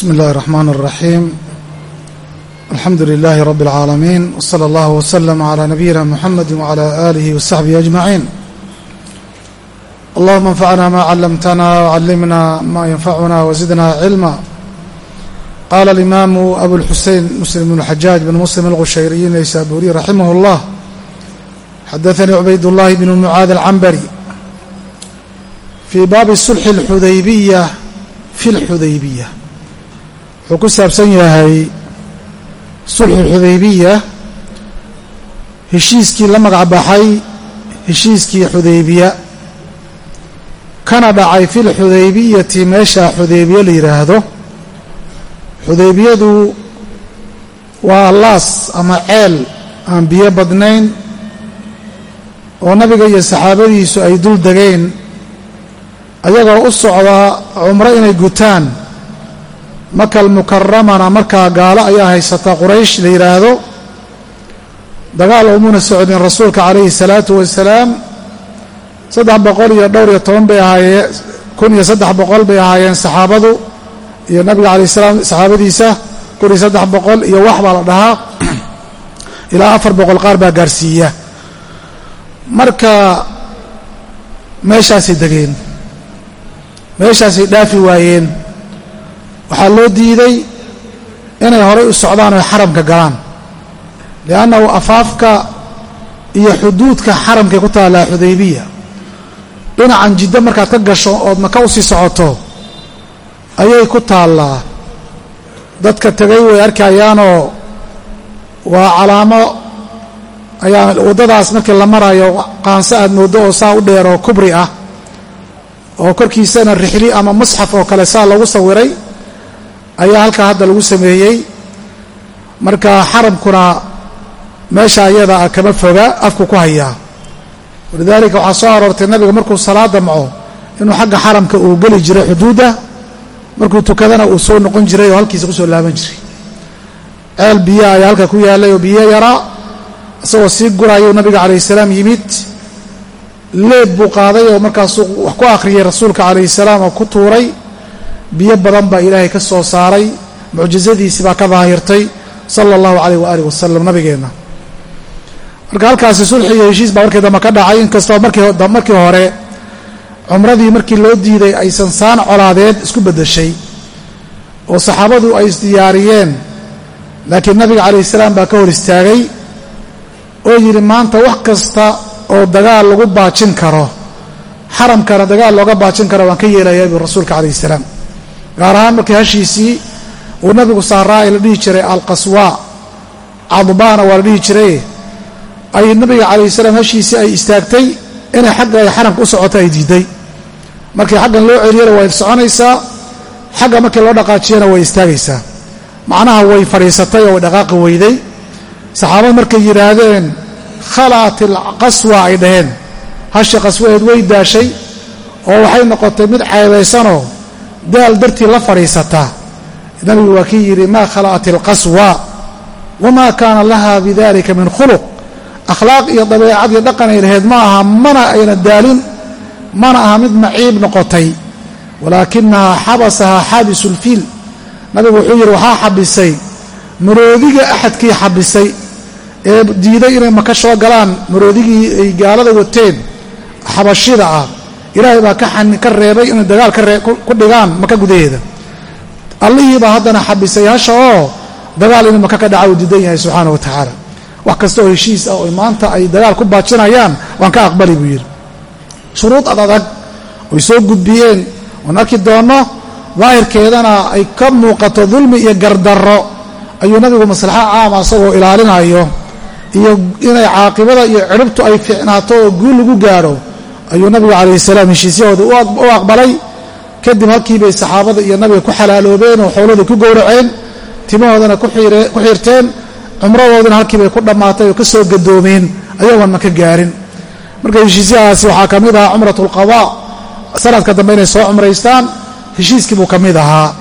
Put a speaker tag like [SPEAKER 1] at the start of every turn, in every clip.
[SPEAKER 1] bsmi اllahi الرحman الرaxيim alxamdu لilaahi rab اlcaalamiin wslى اllah wslm عlى nabiyina mxamedi wعlى آlih وsaxbihi أجmaعiin allahuma اnfacna ma callamtana wcallimna ma yanfacuna wزidna cilma qala اlimaamu abulxusein muslim bn xajaaj bn muslim alqushayriyi naysaburiy raximah اllah xadaثanii cubayd اllahi bn mucaad alcambari fii baabi sulxi اlxudaybiya fi اlxudaybiya wuxuu ku saabsan yahay sulxu xudaybiya. Heshiiskii la magac baxay heshiiskii xudaybiya. Kana dhacay fi lxudaybiyati meesha xudaybiya la yidhaahdo xudaybiyadu waa laas ama ceel aan biyo badnayn oo nabiga iyo saxaabadiisu ay dul degeen ayagoo u socda cumro inay gutaan makal mukaramana markaa gaalo ayaa haysata quraysh la yidhaahdo dagaal umuna socdin rasuulka calayhi salaatu wasalaam. Saddex boqol iyo dhowr iyo toban bay ahaayeen kun iyo saddex boqol bay ahaayeen saxaabadu iyo nabiga calayh salaam saxaabadiisa. Kun iyo saddex boqol iyo wax baa la dhahaa. Ilaa afar boqol qaar baa gaarsiiya. Marka meeshaasay degeen meeshaasay dhaafi waayeen waxaa loo diiday inay horay u socdaan oy xaramka galaan. Liannahu afaafka iyo xuduudka xaramkay ku taallaa xudaybiya. Dhinacan jiddo markaad ka gasho ood maka u sii socoto ayay ku taallaa. Dadka tegay way arkayaanoo waa calaamo. Ayaa waddadaas markii la marayo qaanso aad mooddo oo saa u dheer oo kubri ah oo korkiisana rixli ama musxaf oo kale saa lagu sawiray ayaa halkaa hadda lagu sameeyey. Marka xaramkuna meesha ayada ah kama foga afku ku hayaa walidaalika waxaa soo aroortay nabiga markuu salaada maco inuu xagga xaramka uu geli jiray xuduudda markuu tukadana uu soo noqon jiray oo halkiisa ku soo laaban jiray. Ceel biyo ayaa halka ku yaallay oo biyo yaraa isagoo sii gurayuu nabiga calayhi salaam yimid. Leeb buu qaaday oo markaasuu wax ku akhriyey rasuulka calayhi salaam oo ku tuuray biyo badan baa ilaahay ka soo saaray. Mucjizadiisi baa ka daahirtay. Sala allahu calayh waaalih wasalam nabigeenna marka halkaasi sulxi iyo heshiis baa markii dambe ka dhacay. Inkastoo markii hore cumradii markii loo diiday aysan saan colaadeed isku beddeshay oo saxaabadu ay isdiyaariyeen. Laakiin nabiga calayhi salaam baa ka hor istaagay oo yidhi maanta wax kasta oo dagaal lagu baajin karo xaramkana dagaal looga baajin karo waan ka yeelayaa buu rasuulka calayhi salaam gaar ahaan markii hashiisii uu nabigu saaraa ee la dhihi jiray alqaswaa cadbaana waa la dhihi jiray. Ay nabiga calayhi salaam hashiisii ay istaagtay inay xagga ay xaramka u socoto ay diiday. Markii xaggan loo celiyana way soconaysaa xagga markii loo dhaqaajiyana way istaagaysaa. Macnaha way fadhiisatay oo way dhaqaaqi weyday. Saxaabad markay yidhaahdeen khala'at alqaswa ay dhaheen. Hashi qaswaheed way daashay oo waxay noqotay mid ceebaysanoo daal dartii la fadhiisataa. Nabigu waa kii yidhi maa khala'at alqaswa wamaa kaana laha bidalika min khuluq? Akhlaaq iyo dabeecad iyo dhaqan ay lahayd ma aha mana ayna daalin mana aha mid maciib noqotay. Walaakinahaa xabasahaa xaabisu lfiil nabigu wuxuu yidhi waxaa xabisay maroodiga axadkii xabisay ee diiday inay maka soo galaan maroodigii ay gaalada wateen xabashida ah ilaahay baa ka reebay inay dagaal ku dhigaan maka gudaheeda. Allihii baa haddana xabisay hasha oo dagaal inuu maka ka dhaca uu diidan yahay subxaana wa tacaala. Wax kasta oo heshiis ah oo maanta ay dagaal ku baajinayaan waan ka aqbali buu yidhi. Shuruud ad adag oy soo gudbiyeen oon arki doonno daahirkeedana ay ka muuqato dulmi iyo gardarro. Ayuu nabigu maslaxo caama isagoo ilaalinayo iyo inay caaqibada iyo ciribtu ay fiicnaato oo guul lagu gaadho ayuu nabigu calayhi salaam heshiisyahooda u aqbalay. Kadib halkii bay saxaabada iyo nabiga ku xalaaloobeen oo xoolahooda ku gowraceen timahoodana ku xiirteen cumradoodina halkii bay ku dhammaatay oo ka soo gadoomeen ayagoon maka gaarin. Marka heshiisyahaasi waxaa ka mid ahaa cumrat alqadaa sanadka dambe inay soo cumraystaan heshiiskii buu ka mid ahaa.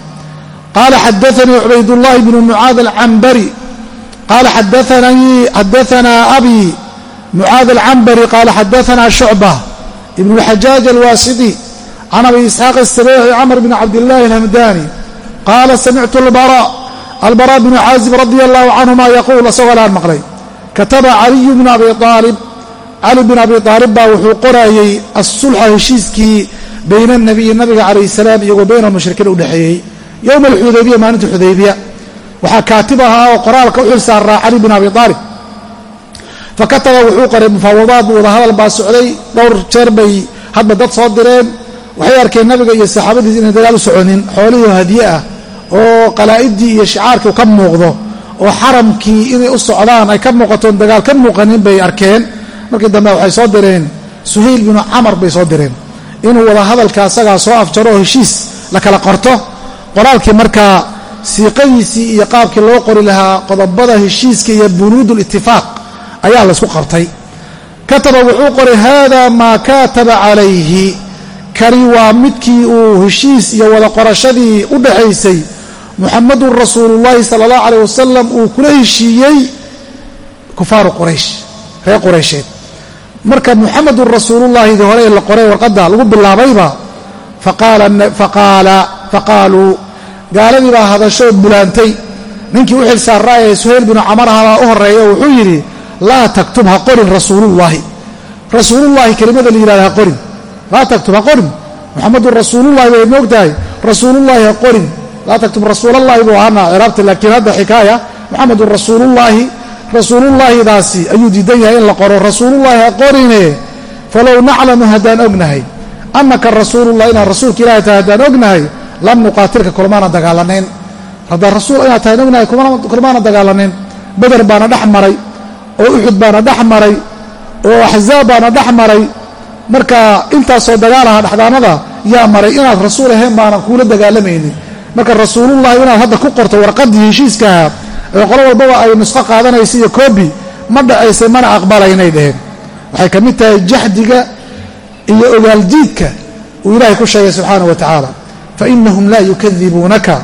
[SPEAKER 1] Qaala xadaanii cubaydullaahi bnu mucaad alcambari qaala xadaanaa abi mucaad alcambari qaala xadaanaa shucba ibn اlxajaaj alwaasidi can abi isxaaq aلsabeexi camr bn cabdillaahi alhamdani qaala samictu albara bnu caazib radia allahu canhuma yaquul isagoo laan maqlay kataba caliyu bnu abi aalib cali bin abi aalib baa wuxuu qorayey asulxa heshiiskii bayna nabiyi nabiga calayh salaam iyagoo bayna mushrikiin udhexeeyey yowma alxudaybiya maalinta xudaybiya waxaa kaatib ahaa oo qoraalka u xil saaraa cali bin abi aalib fakataba wuxuu qoray mufaawadaad wadahadal baa socday. Dhowr jeer bay hadba dad soo direen. Waxay arkeen nabiga iyo saxaabadiis inay dagaal u soconin. Xoolihii hadiye ah oo qalaa'idii iyo shicaarkii ka muuqdo oo xaramkii inay u socdaan ay ka muuqatoon dagaal ka muuqanin bay arkeen. Markii dambe waxay soo direen. Suhayl binu camar bay soo direen. Inuu wada hadalka asagaa soo afjaro oo heshiis la kala qorto. Qoraalkii markaa siiqadiisii iyo qaabkii loo qori lahaa qodobada heshiiska iyo bunuud litifaaq ayaa laysku qabtay. Kataba wuxuu qoray hada maa kaataba calayhi. Kani waa midkii uu heshiis iyo wada qorashadii u dhaxaysay. Muxamadun rasuulullaahi sala allahu caleyh wasalam uu kula heshiiyey kufaaru quraysh reer quraysheed. Marka muxamedun rasuulullaahidii hore la qoray warqadda lagu bilaabayba faqaaluu gaaladii baa hadashoo bulaantay ninkii u xil saarraa ee suhayl binu camar ahabaa u horreeya wuxuu yidhi laa taktub ha qorin rasuulullaahi rasuulullaahi kelimada la yihahda ha qorin laa taktub ha qorin muxamedun rasuulullahi bay moogtahay rasuulullaahi ha qorin laa taktub rasuulallahi buu ahaana ciraabta laakiin hadda xikaaya muxamedun rasuulullaahi rasuulullaahidaasi ayuu diidan yahay in la qoro rasuulullaahi ha qorine falow naclamu haddaan ognahay annaka rasuulullah inaad rasuulka ilahay tahay haddaan ognahay lam nuqaatilka kulmaana dagaalanayn haddaan rasuul inaad tahay ognahay kulmaana dagaalanayn beder baana dhex maray oo uxud baana dhex maray oo axzaab baana dhex maray marka intaasoo dagaalaha dhexdaanada yaa maray inaad rasuul ahayn baanan kuula dagaalamaynin marka rasuulullahi inaad hadda ku qorto warqaddii heshiiskaha ee qolo walbaba ay nusqo qaadanaysa iyo koobi ma dhacaysa mana aqbalaynay dheheen waxay ka mid tahay jaxdiga iyo ogaaldiidka uu ilaahay ku sheegay subxaana wa tacaala. Fainahum laa yukadibuunaka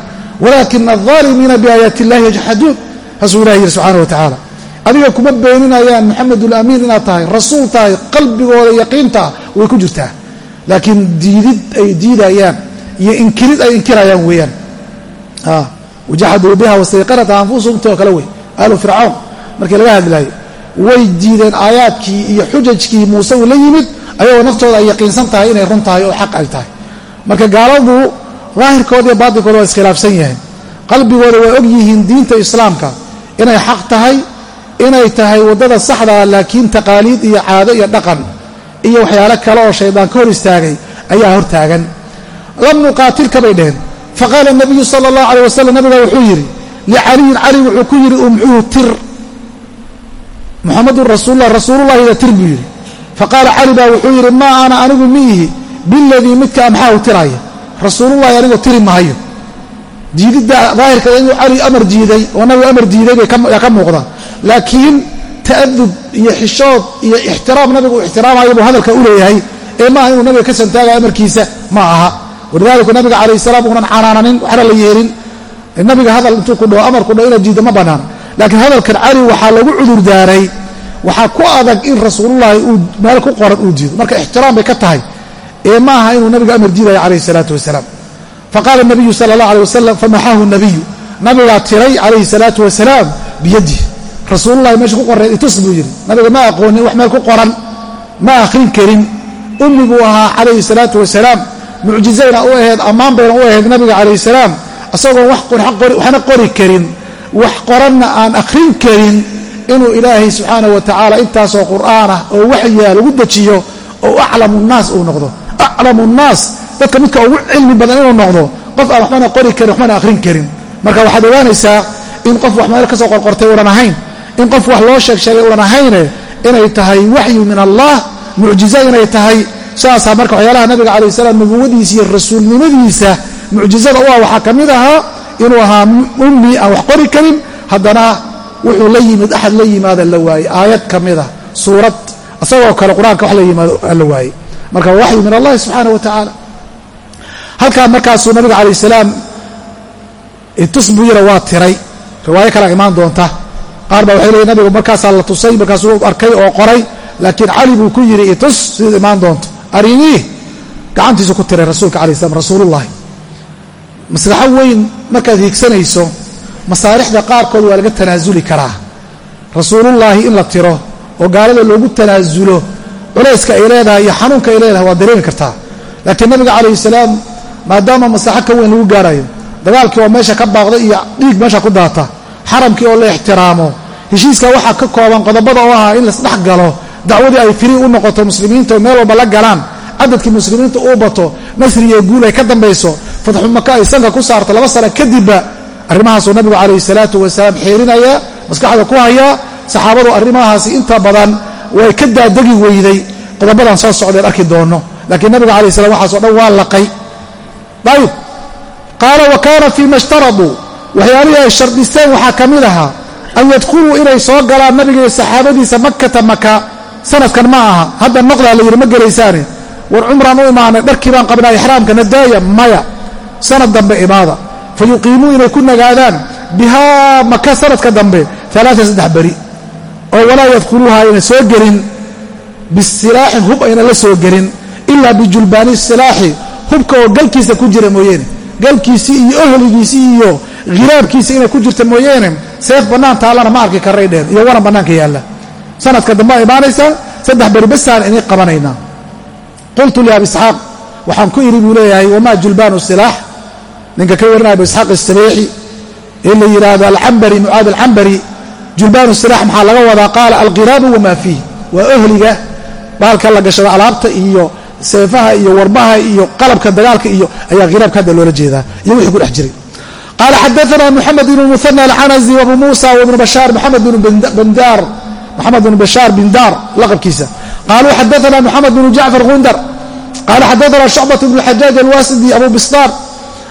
[SPEAKER 1] walaakina aldaalimiina biaayaati illahi yajxaduun saasuu ilahi yidhi subxana wa tacaala adiga kuma beeninayaan maxamedulamiin inaad tahay. Rasuul tahay qalbigooda yaqiinta way ku jirtaa. Laakiin diidid ay diidayaan iyo inkirid ay inkirayaan weeyaan. Wajaxaduu biha wastayqanata anfusuhum too kale wey. Aalu fircawn markii laga hadlaayay way diideen aayaadkii iyo xujajkii muuse uu la yimid ayagoo naftooda ay yaqiinsan tahay inay run tahay oo xaq ay tahay. Marka gaaladu daahirkooda iyo baatilkooda waa iskhilaafsan yahay. Qalbigooda waa og yihiin diinta islaamka inay xaq tahay inay tahay waddada saxdaa laakiin taqaaliid iyo caado iyo dhaqan iyo waxyaalo kale oo shaydaan ka hor istaagay ayaa hor taagan. Lam nuqaatilka bay dheheen faqaala nabiyu sala allahu aleyh wasalam nabiga wuxuu yidhi licaliyin cali wuxuu ku yidhi umxuhu tir. Muxamadun rasuullah rasuulullahida tir buu yidhi. Faqaala cali baa wuxuu yidhi maa ana anigu miihi biladii midka amxaahu tiraya rasuulullahi anigoo tiri mahayo diididda daahirkeeda inuu cali amar diiday oo nabigu amar diiday bay ka muuqda laakiin ta'adub iyo xishood iyo ixtiraam nabigu ixtiraamayo buu hadalka u leeyahay ee maaha inuu nabiga ka santaagayo amarkiisa ma aha. Walidaalika nabiga calayh salaam uunan canaananin waxna la yeelin. Nabiga hadal intuu ku dhaho amar ku dhaho inaad diidda ma bannaan laakiin hadalkan cali waxaa lagu cudur daaray. Waxaa ku adag in rasuulullaahi uu meel ku qoran uu diido marka ixtiraam bay ka tahay. Ee ma aha inuu nabiga amar diidayo calayhi salaatu wasalaam. Faqaala nabiyu sala allah alay wasalam famaxaahu nabiyu? Nabigaa tiray calayhi salaatu wasalaam biyadih rasuululahi meesha ku qoreen itus buu yidhi nabiga ma aqoonin wax meel ku qoran ma akhrin karin. Ummi buu ahaa calayhi salaatu wasalaam. Mucjizayna u ahayd ammaan bayna u ahayd nabiga calayhi salaam. Isagoon waxna qori karin. Wax qoranna aan akhrin karin inuu ilaahay subxaana wa tacaala intaasoo qur'aan ah oo waxyaa lagu dejiyo oo aclamu nnaas uu noqdo. Aclamu nnaas dadka midka ugu cilmi badan inuu noqdo qof aan waxbana qori karin waxbana akhrin karin. Marka waxaad ogaanaysaa in qof wax meel ka soo qorqortay unan ahayn in qof wax loo sheeg sheegay unan ahayne inay tahay waxyu min allah mucjizo inay tahay. Saasaa marka waxyaalaha nabiga calayh salaam nubuwadiisa iyo rasuulnimadiisa mucjizada u ah waxaa ka mid ahaa inuu ahaa ummi aan wax qori karin. Haddana wuxuu la yimid axad la yimaada la waayey. Aayad ka mida suurad isagoo kale qur'aanka wax la yimaado la waayey. Marka waxyu min allahi subxaana wa tacaala halkaa markaasuu nabiga calayh salaam tus buu yira waa tiray. Riwaayo kalea imaan doonta qaar baa waxay leeyiin nabigu markaasaa la tusay markaasuu arkay oo qoray laakiin cali buu ku yidhi itus sidaad imaan doonto. Arinii gacantiisu ku tiray rasuulka alai slam rasuulullahi maslaxo weyn markaad hiigsanayso masaalixda qaarkood waa laga tanaasuli karaa. Rasuulullaahi in la tiro oo gaalada loogu tanaasulo culayska ay leedahay iyo xanuunka ay leedahay waa dareemi kartaa. Laakiin nabiga calayhi salaam maadaama maslaxo ka weyn lagu gaarayo dagaalkii oo meesha ka baaqda iyo dhiig meesha ku daata xaramkii oo la ixtiraamo. Heshiiska waxaa ka kooban qodobada oo ahaa in lasdhex galo dacwadii ay firi u noqoto muslimiinta oo meel walba la galaan cadadkii muslimiinta uu bato nasri iyo guul ay ka dambayso fatxu maka ay sanka ku saarto laba sano kadibba arrimahaasuu nabigu calayhi salaatu wasalaam xeerinaya maskaxda ku hayaa saxaabadu arrimahaasi inta badan way ka daadegi weyday. Qodobadan soo socdeen arki doono laakiin nabiga alai slam waxaaso dhan waa laqay. Ayib qaala wa kaana fii ma shtaraduu waxyaalihii ay shardisteen waxaa ka mid ahaa an yadkhuluu inay soo galaan nabiga iyo saxaabadiisa makata maka sanadkan ma aha. Hadda noqdaa la yidhi ma gelaysaane war cumraan u imaanay dharkii baan qabnaa ixraamka nadaaya maya sanad dambe imaada. Fa yuqiimuu inay ku nagaadaan bihaa maka sanadka dambe alaaa saddex beri oo walaa yadkhuluuha ayna soo gelin bisilaaxin hub ayna la soo gelin ilaa bijulbaani silaaxi hubka oo galkiisa ku jira mooyeene galkiisii iyo ohligiisii iyo khiraabkiisa inay ku jirta mooyeene seef bannaan taallana ma arki karray dheen iyo waran bannaanka yaalla. Sanadka dambea imaanaysaa saddex beri inay qabanaynaa. Qultu liabi isxaaq waxaan ku idhi buu leeyahay wamaa julbaanu silaax ninka ka warinaya abu isxaaq isabeexi ee la yidhaahdo alcambari mucaad alcambari julbaanu silaax maxaa laga wadaa? Qaala alqiraabu wamaa fiih. Waa ohliga baalka la gashada alaabta iyo seefaha iyo warmaha iyo qalabka dagaalka iyo ayaa khiraabka hadda loola jeedaa iyo wixii ku dhex jiray qaala xadaana muxamed bn muhana alcanazi wabu muusa wabnu bashaar maxamed bnu bashaar bindaar laqabkiisa qaluu xadaana muxamed bnu jacfar gundar qaala xadaana shucbat bnu xajaaj alwasidi abu bistaan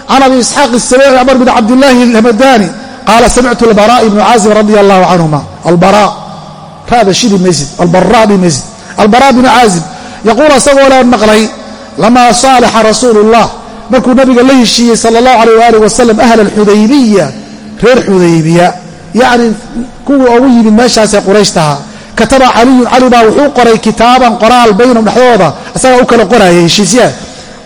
[SPEAKER 1] can abi isxaaq isabeeci cmar bn cabdillaahi alhamadani qaala samictu albara ibnu caazib radi allahu canhuma albara rada shidi maysid albara dhi maysid albara bnu caazib yaquul asagoo la maqlay lamaa saalaxa rasuulu اllah markuu nabiga la heshiiyey sala اllahu alayh waalih wasalam ahla alxudaybiya reer xudaybiya yacni kuwii ugu yimid meeshaasee qurayshtaha kataba caliyun cali baa wuxuu qoray kitaaban qoraal baynahum dhexdooda isagaa u kala qoraya heshiisyaha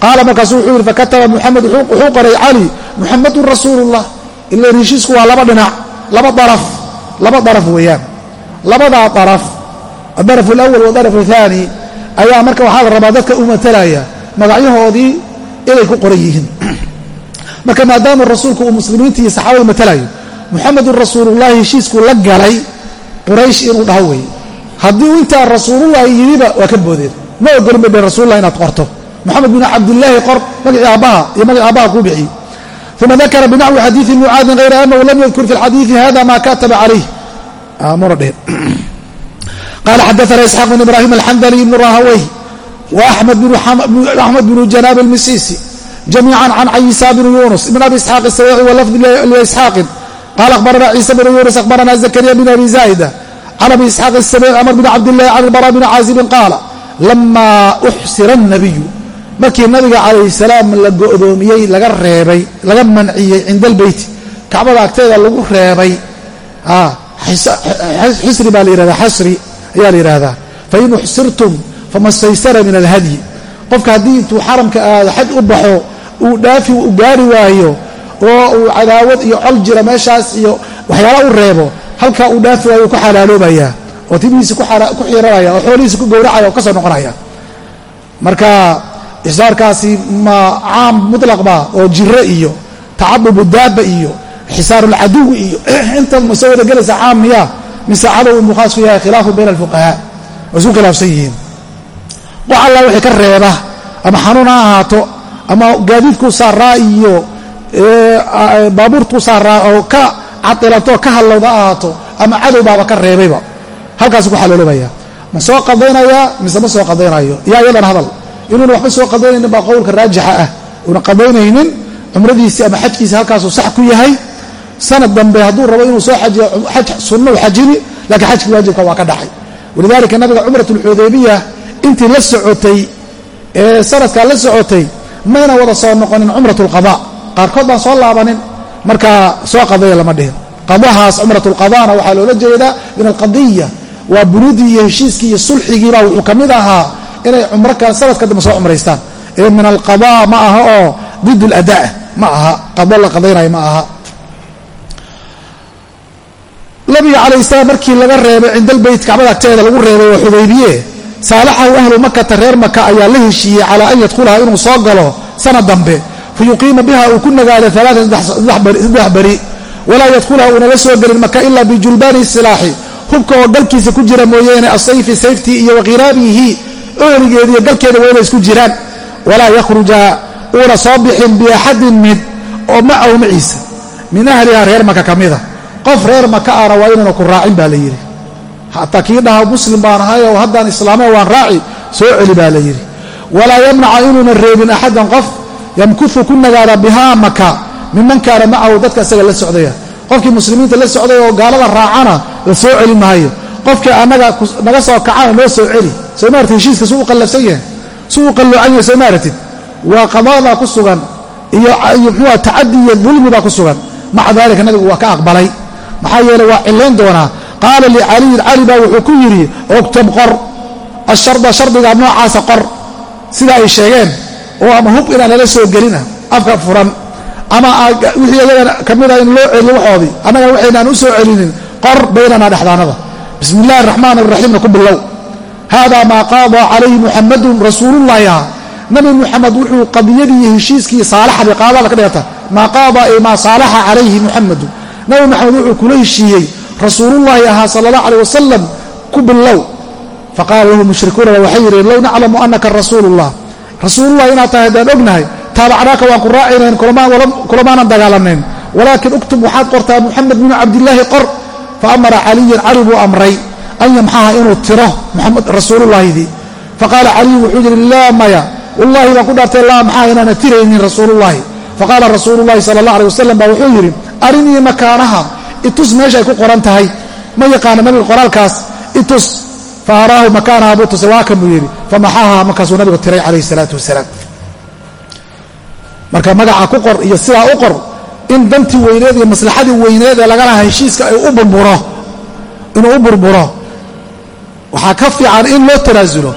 [SPEAKER 1] qaala markaasu wuxuu yidhi fakataba muxamed wuxuu qoray cali muxamadun rasuulu اllah ilan heshiisku waa laba dhinac laba daraf laba daraf weeyaan. Labadaa daraf adaraf alawal wadaraf athani ayaa marka waxaa la rabaa dadka u matalaya magacyahoodii inay ku qoran yihiin. Marka maadaama rasuulku uu muslimiinta iyo saxaabada matalayo muxamedun rasuulullahi heshiiskuu la galay quraysh inuu dhaho weeye. Haddii intaa rasuulullahi yidhiba waa ka boodeen. Ma ogolin bay dheen inaad qorto. Moxamed bin cabdillaahi qor magacii aabbaha iyo magaci aabbaha kuu bixiyey. Uma dakara binaxwi xadiidi mucaadin hayra anahu lam yadkur fi lxadiidi hada ma kataba calayh. Muna dhehen qala xadaana isxaaq bn ibrahim alxandali ibnu rahaweyh waaxmed bnu janaab almisisi jamiica can cayisa bnu yunus ibn abi isxaaq isawici walafdi liisxaaqin qala akhbarana ciisa bnu yunus akhbarana zakariya bn abi zaida can abi isxaaq isabici cmr bn cabdillahi can ilbara bni caazibin qaala lama uxsira الnabiyu markii nabiga calayh salaam la go'doomiyey laga reebay laga manciyey cinda albeyti kacbada agteeda lagu reebay xisri baa la yihahda xasri ayaa la yidhaahdaa fain fama staysara min alhadyi. Qofka haddii intuu xaramka aado xaj u baxo uu dhaafi u gaari waayo oo uu cadaawad iyo col jira meeshaas iyo waxyaala u reebo halkaa uu dhaafi waayo uu ku xalaaloobayaa oo timihiisi ku xiranaya oo xoolihiisi ku gowracaya oo ka soo noqonaya. Marka ixsaarkaasi ma caam mutlaq ba oo jiro iyo tacabubu daaba iyo xisaarulcaduwi iyo inta mase wada gelaysa caam miya mise cadow inbuu khaas ku yahay khilaafu bayna alfuqahaa. Waa isku khilaafsan yihiin wax alla wixii ka reeba ama xanuun ha ahaato ama gaadiidkuu saaraa iyo baabuurtuu saaraa oo ka cadilanto ka hallowda ahaato ama cadow baaba ka reebayba. Halkaasu ku xaloolobaya ma soo qadaynayaa mise ma soo qadaynayo yaa iyadan hadal. Inuuna waxba soo qadaynaynin baa qowlka raajixa ah. Una qadaynaynin cumradiisii ama xajkiisi halkaasuu sax ku yahay. Sanad dambe hadduu rabo inuu soo xajiyo xaj sunnou xajini laakiin xajkii waajibka waa ka dhacay. Walidaalika nabiga cumrat alxudaybiya intii la socotay ee sanadkaa la socotay mayna wada soo noqonin cumrat alqada qaarkood baan soo laabanin markaa soo qadaya lama dhihin. Qadahaas cumrat alqadana waxaa loola jeedaa min alqadiya waa bunuudii iyo heshiiskii iyo sulxigiibaa wuxuu ka mid ahaa inay cumro sanadka dambe soo cumraystaan ee min alqada ma aha oo did aladaa ma aha. Qado la qadaynayo ma aha. Nabiga calayh salaam markii laga reebay cindalbeyt kacbada agteeda lagu reebay oo xudaybiye saalaxahu ahlu makata reer maka ayaa la heshiiyey calaa an yadkhulaha inuu soo galo sana dambe. Fa yuqiima biha uu ku nagaado saddex beri walaa yadkhulaha uunala soo gelin maka ilaa bijulbaani silaaxi. Hubka oo galkiisa ku jira mooyeene asayfi sayftii iyo wakhiraabihi oorigeediiyo galkeeda waa inay isku jiraan. Walaa yakhruja uuna soo bixin biaxadin mid oo macahu maciisa min ahliha reer maka ka mida qof reer maka ana waa inaanu ku raacin baa la yidhi hataa kii dhaha muslim baan ahay oo haddaan islaame waan raaci soo celi baa la yidhi. Walaa yamnaca inuuna reebin axadan qof yamkufu ku nagaada bihaa maka minman kaana macahu dadka isaga la socdaya. Qofkii muslimiinta la socday oo gaalada raacana la soo celi maayo. Qofkii annaga naga soo kacana noo soo celi. Soo maartid heshiiska suu u qallafsan yahay? Suu u qalloocan yahay soo maaratid waa qadaadaa ku sugan iyo muxuua tacadi iyo dulmi baa ku sugan. Maca daalika nabigu waa ka aqbalay. Maxaa yeeley waa cilayn doonaa qaala licaliyin cali baa wuxuu ku yidhi ogtab qor asharda shardiga noocaasa qor sida ay sheegeen oo ama hub inaan lala soo gelina afka furan ama wixii ayaga ka mida in loo celiyo waxoodii annagana waxaynaan u soo celinin qor baynanaa dhexdaanada bismi illahi araxmaan araxiimna ku bilow haadaa maa qaadaa calayhi muxamadun rasuulullahi ah nabi muxamed wuxuu qadiyadii iyo heshiiskii saalaxadii qaadada ka dhigata maa qaadaa ee maa saalaxa calayhi muxamadu nabi maxamed wuxuu kula heshiiyey rasuulullaahi ahaa sala allah aleh wasalam ku bilow. Faqaala lahu mushrikuunaba waxay yidheen low naclamu annaka rasuulullah. Rasuulullah inaad tahay haddaan ognahay taabacnaaka waan ku raacinayn kulamaanan dagaalanayn walaakin uktub waxaad qortaa muxamed binu cabdillaahi qor. Fa amara caliyan cali buu amray an yamxaha inuu tiro muxamed rasuulullaahidii faqaala caliyu wuxuu yidhi laa maya wallahi baan ku dhaartay laa maxaa inaana tiraynin rasuulullaahi. Faqaala rasuulu llahi sala allah aleh wasalam baa wuxuu yidhi arinii makaanaha itus meeshaay ku qoran tahay. Ma yaqaana nabiga qoraalkaas itus fa araahu makaanaha buu tusay waa kan buu yidhi famaxaha markaasuu nabigu tiray calayhi salaatu wasalaam. Marka magaca ku qor iyo sidaa u qor in dantii weyneed iyo maslaxadii weyneed ee lagalaha heshiiska ay u burburo inuu u burburo. Waxaa ka fiican in loo tanaasulo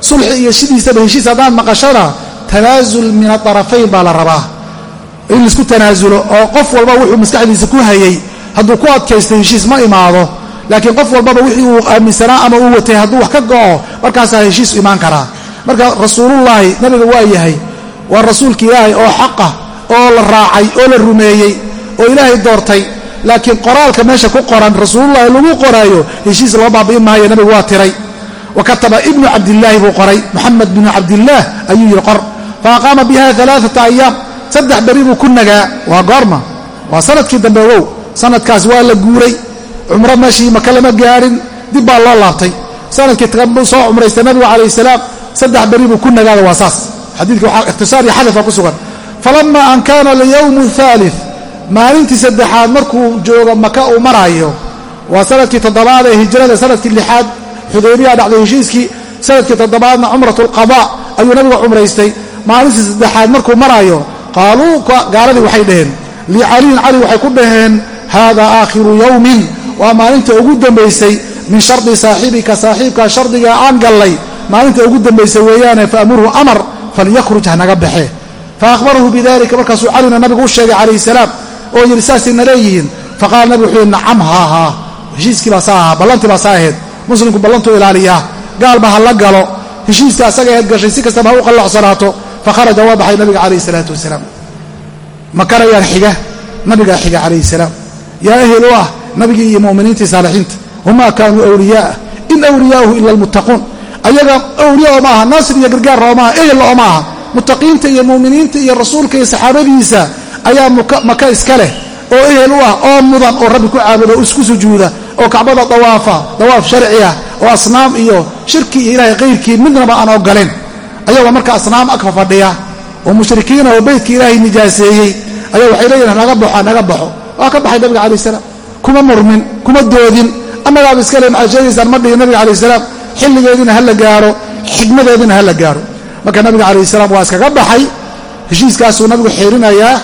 [SPEAKER 1] sulxi iyo sidiisaba heshiis haddaan maqashana tanaasul min aarafayn baa la rabaa. In la isku tanaasulo oo qof walba wuxuu maskaxdiisa ku hayay hadduu ku adkaystay heshiis ma imaado laakiin qof walbaba wixii uu aaminsanaa ama uu watay hadduu wax ka go'o markaasaa heshiis imaan karaa. Marka rasuulullaahi nabiga waa yahay waa rasuulka ilaahay oo xaqah oo la raacay oo la rumeeyey oo ilaahay doortay. Laakiin qoraalka meesha ku qoran rasuulullahi lagu qoraayo heshiis loo baabi'in maayo nabigu waa tiray. Wa kataba ibnu cabdillaahi buu qoray moxamed binu cabdillaah ayuu yidhi qor. Fa aqaama biha alaaata ayaam saddex beri buu ku nagaa. Waa goorma. Waa sannadkii dambe ogow sanadkaas waa la guuray. Cumro meeshii maka lama gaarin dib baa loo laabtay. Sanadkii tagabuu soo cumraystay nabigu calayh salaam saddex beri buu ku nagaada waa saas. Xadiidka waxaa ikhtisaar iyo xadafa ku sugan. Falama an kaana alyowmu athaalid maalintii saddexaad markuu joogo maka uu maraayo waa sannadkii toddobaad ee hijrada sannadkii lixaad xudaybiya dhacday heshiiskii sannadkii toddobaadna cumrat alqada ayuu nabigu cumraystay. Maalintii saddexaad markuu maraayo qaaluu gaaladii waxay dhaheen. Licaliyin cali waxay ku dhaheen hada aakhiru yowmin waa maalinta ugu dambaysay min shardi saaxibika saaxiibka shardiga aan gallay maalinta ugu dambaysay weeyaane faamurhu amar falyakhruj hanaga baxe faahbarahu bidalika markaasuu calina nabigu u sheegay calayhi salaam oo yidhi saasayna leeyihiin faqaala nabigu wuxuu yidhi nacam haa haa heshiiskii baa saa ahaa ballantii baa saa ahayd muslimku ballantuu ilaaliyaa gaalba ha la galo heshiiska asaga ahayd gashay si kastaba ha u qallocsanaato fakharaja waa baxay nabiga calayhi salaatu wasalaam salaam yaa ehel u ah nabigii iyo mu'miniintii saalixiinta wamaa kaanuu awliyaa'ah in awliyaa'uhu ila almuttaquun ayaga awliya oo ma aha naasir iyo gargaarra oo maaha ehel oo ma aha muttaqiinta iyo mu'miniinta iyo rasuulka iyo saxaabadiisa ayaa maka iska leh. Oo ehel u ah oo mudan oo rabbi ku caabuda oo isku sujuuda oo kacbada dawaafa dawaaf sharci ah oo asnaam iyo shirki iyo ilaahay kayrkii midnaba aan ogoleen ayagoo marka asnaam agfa fadhiya oo mushrikiina oo beytka ilaahay nijaaseeyey ayaa waxay leeyihiin naga baxo waa ka baxay nabiga calayi salaam. Kuma murmin kuma doodin. Annagaaba iska le maxaad sheegaysaan ma dhihin nabiga calayh salaam. Xilligeediina ha la gaaro xikmadeediina ha la gaaro. Marka nabiga calayh salaam waa iskaga baxay. Heshiiskaasuu nabigu xiirinayaa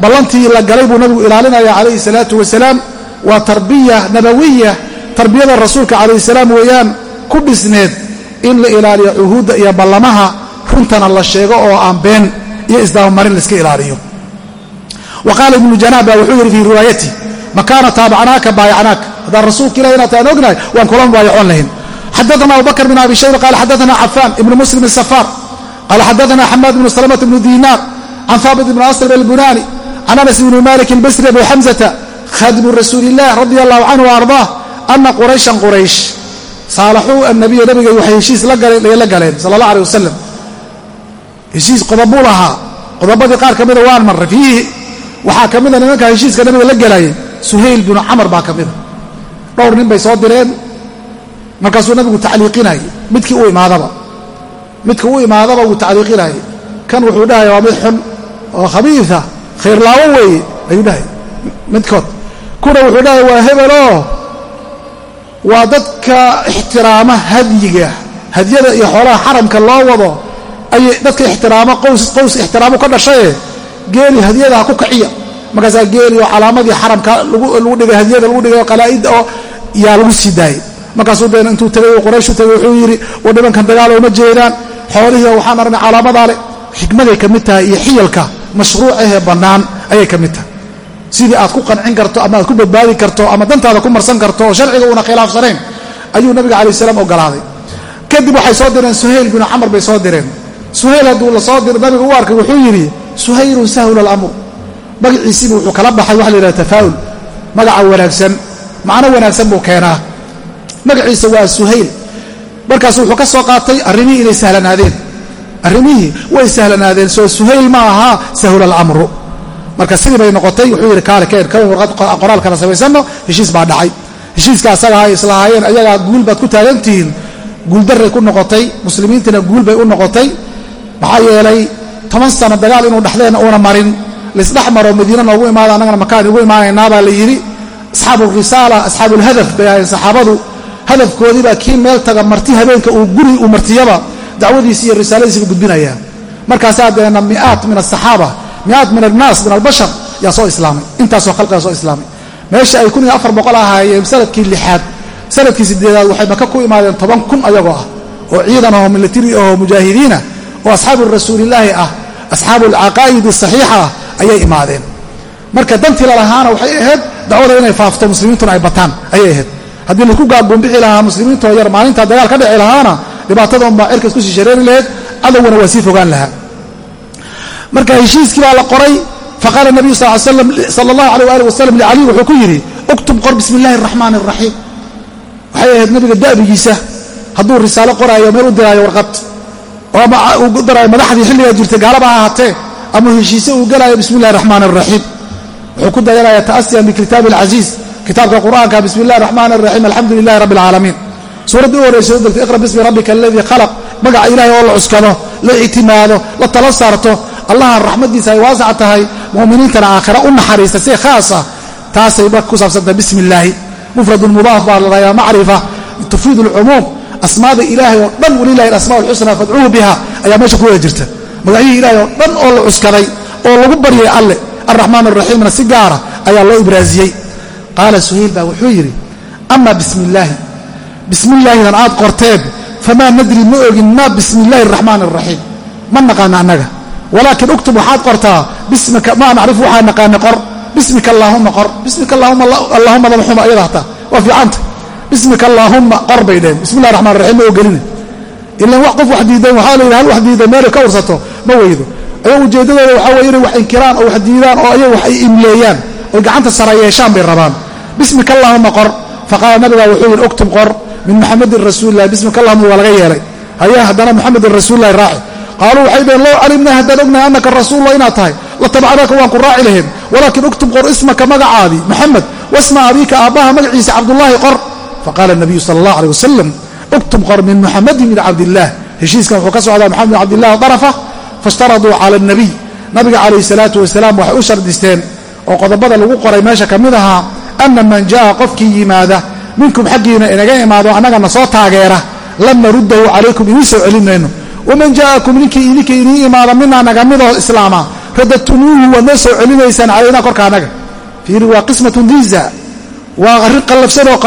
[SPEAKER 1] ballantii la galay buu nabigu ilaalinaya calayhi salaatu wasalaam waa tarbiya nabawiya tarbiyada rasuulka calayhi salaam weeyaan ku dhisneed in la ilaaliyo cuhuudda iyo ballamaha. Runtana la sheego oo aan been iyo isdabamarin laiska ilaaliyo wa qaala ibnu janaab baa wuxuu yidhi fii riwaayati makaana taabacnaaka baayacnaaka haddaan rasuulka ilah inaad taan ognahay waan kula mubaayacoon lahayn. Xadaana abubakr bin abi shayba qala xadaana cafaan ibnu muslim isafaar qala xadaana xamaad ibnu salamata ibnu diinaar can haabit ibni asr albunani can anas ibni malik albasri abi xamzata khadimu rasuuli illah radia allahu canhu ardaah ana qurayshan quraysh saalaxuu annabiya nabiga waxay heshiis la galeen sala allah aleh wasalam heshiis qodobuu lahaa. Qodobadii qaar ka mida waan marray. Fiihi waxaa ka mida nimanka heshiiska nabiga la gelayay suhayl binu camar baa ka mida dhowr nin bay soo direen markaasuu nabigu tacliiqinayay. Midkii u imaadaba midka u imaadaba wuu tacliiqinayay. Kan wuxuu dhahaya waa mid xun oo khabiisa khayrlaawo weeye ayuu dhahay. Midkood kuna wuxuu dhahaya waa hebeloo waa dadka ixtiraama hadyiga hadyada iyo xoolaha xaramka loo wado ayay dadka ixtiraamo qows qows ixtiraamu ka dhashaye geeli hadyada ha ku kaciya. Markaasaa geeli oo calaamadii xaramka lagu dhigay hadyada lagu dhigay oo qalaa'ida oo yaa lagu sii daayey markaasuu deen intuu tagay qurayshu tagay wuxuu yidhi war dagaal ooma jeedaan. Xoolihii waxaan arnay calaamadaa leh. Xikmaday ka mid tahay iyo xiyalka mashruucahee bannaan ayay ka mid tahay. Sidii aad ku qancin karto ama aad ku badbaadi karto ama dantaada ku marsan karto oo sharciga uuna khilaafsanayn ayuu nabiga calayi salaam ogolaaday. Kadib waxay soo direen suhayl binu camar bay soo direen. Suhayl hadduu la soo diro nabiga u arkay wuxuu yidhi suhaylun sahula alamr. Magaciisiibu wuxuu kala baxay waxa la yidhaha tafaa'ul magaca wanaagsan macno wanaagsan buu keenaa. Magaciisa waa suhayl. Markaasu wuxuu ka soo qaatay arrimihii inay sahlanaadeen. Arrimihii way sahlanaadeen soo suhayl ma ahaa sahula alamru. Marka sidii bay noqotay wuxuu yidhi kaale keen kan warqad qoraal kala samaysanno heshiis baa dhacay. Heshiiska asaga ay islahaayeen ayagaa guul baad ku taagantihiin. Guuldarray ku noqotay muslimiintina guul bay u noqotay. Maxaa yeelay toban sano dagaal inuu dhexdeenna uuna marin. Laisdhex maro madiina noogu imaada annagana makaan igu imaanaynaabaa la yidhi. Asxaabu risaala asxaabuulhadaf bay ahayn saxaabadu. Hadafkoodiibaa kii meel taga marti habeenka uu guri uu martiyaba dacwadiisi iyo risaaladiisiba gudbinayaa markaasaa deena mi'aat min asaxaaba mi'aat min annaas min albashar yaa soo islaamay. Intaasoo khalqiga soo islaamay. Meesha ay kun afar boqol ahaayeen sannadkii lixaad sannadkii sideedaad waxay maka ku imaadeen toban kun ayagoo ah. Oo ciidan ahoo militari ahoo mujaahidiinah oo asxaabu rasuulillaahi ah asxaabu alcaqaa'idi saxiixa ah ayay imaadeen. Marka dantii lalahaana waxay ahayd dacwada inay faafto muslimiintuna ay bataan ayay ahayd. Haddii la isku gaaguunbixi lahaa muslimiintoo yar maalintaa dagaal ka dhici lahaana dhibaatada unbaa cirka isku sii shareeri lahayd cadowguna waa sii fogaan lahaa. Marka heshiiskii baa la qoray faqaala nabiyu sal allahu alayh waali wasalam licaliy wuxuu ku yidhi uktub qor bismi illahi araxmaan araxiim waxay ahayd nabiga da'bigiisa hadduu risaalo qoraayo meel u diraayo warqad oo daraayo madaxdii xilligaa jirtay gaalaba ha ahaatee ama heshiise uu gelaayo bismi illahi araxmaan araxiim wuxuu ku dayanaya ta'asiyan bikitaabi alcasiiz kitaabka qur'aanka bismi illahi araxmaan araxiim alxamdu lilahi rabbi alcaalamiin suuraddii u horraysa u degtay iqra bismi rabbika aladii khalaq magaca ilahay oo la cuskado la ictimaado la tala saarto allaha raxmaddiisa ay waasac tahay mu'miniintana aakhira u naxariista si khaas ah taasay marka ku saabsantahay bismi illaahi mufradun mudaaf baa la dhayaa macrifa tufiidu alcumuum asmaada ilaahay oo dhan walilahi alasmaa alxusnaa fadcuuhu biha ayaa meesha ku wada jirta. Magacyihii ilahay oo dhan oo la cuskaday oo lagu baryay alle alraxmaan araxiimna si gaara ayaa loo ibraasiyey qaala suhayl baa wuxuu yidhi ama bismi illaahi bismi illaahidan aad qorteen famaa nadri ma ogin maa bismi illaahi araxmaan araxiim ma naqaana annaga. Walaakin uktub waxaad qortaa bismika maa nacrifu waxaa naqaana qor. Bismika allaahuma qor. Bismika allaahuma lama xuma ayada hataa. Waa fiicanta bismika allaahumma qor bay dheheen bismi llahi raxmaan raxiim ma ogelina ilan wax qof wax diidan waxaa la yidhi hal wax diidan meelay ka ursato ma weydo. Ayago ujeeddadooda waxaa weye inay wax inkiraan oo wax diidaan oo ayaga wax ay imleeyaan. Oy gacanta sara yeeshaan bay rabaan. Bismika allaahuma qor. Faqaala nabigaa wuxuu yidhi uktub qor. Min muxamedin rasuulilahi bismika allahuma waa laga yeelay. Haye haddana muxamedin rasuulilahi raaci. Qaaluu waxay dhaheen low calimnaa haddaan ognahay annaka rasuullah inaad tahay. Latabacnaka waan ku raaci lahayn. Walaakin uktub qor ismaka magacaadii maxamed wasma abiika aabbaha magaciisa cabdullaahi qor faqaala nabiyu sala allah aleh wasalam uktub qor min muxamedin bin cabdillaah heshiiskan wuxuu ka socdaa maxamed bin cabdillahi darafa faishtaraduu cala alnabiy nabiga calayhi salaatu wasalaam waxay u shardisteen oo qodobada lagu qoray meesha ka mid ahaa ana man jaa qofkii yimaada minkum xaggiina inaga imaado annagana soo taageera lam naruddahu calaykum idiin soo celin mayno waman jaa'akum ninkii idinka idiin imaada minaa naga midoo islaama radadtumuuhu waad noo soo celinaysaan calaynaa korka annaga fiiri waa qismatun diiza waa arrin qallafsan oo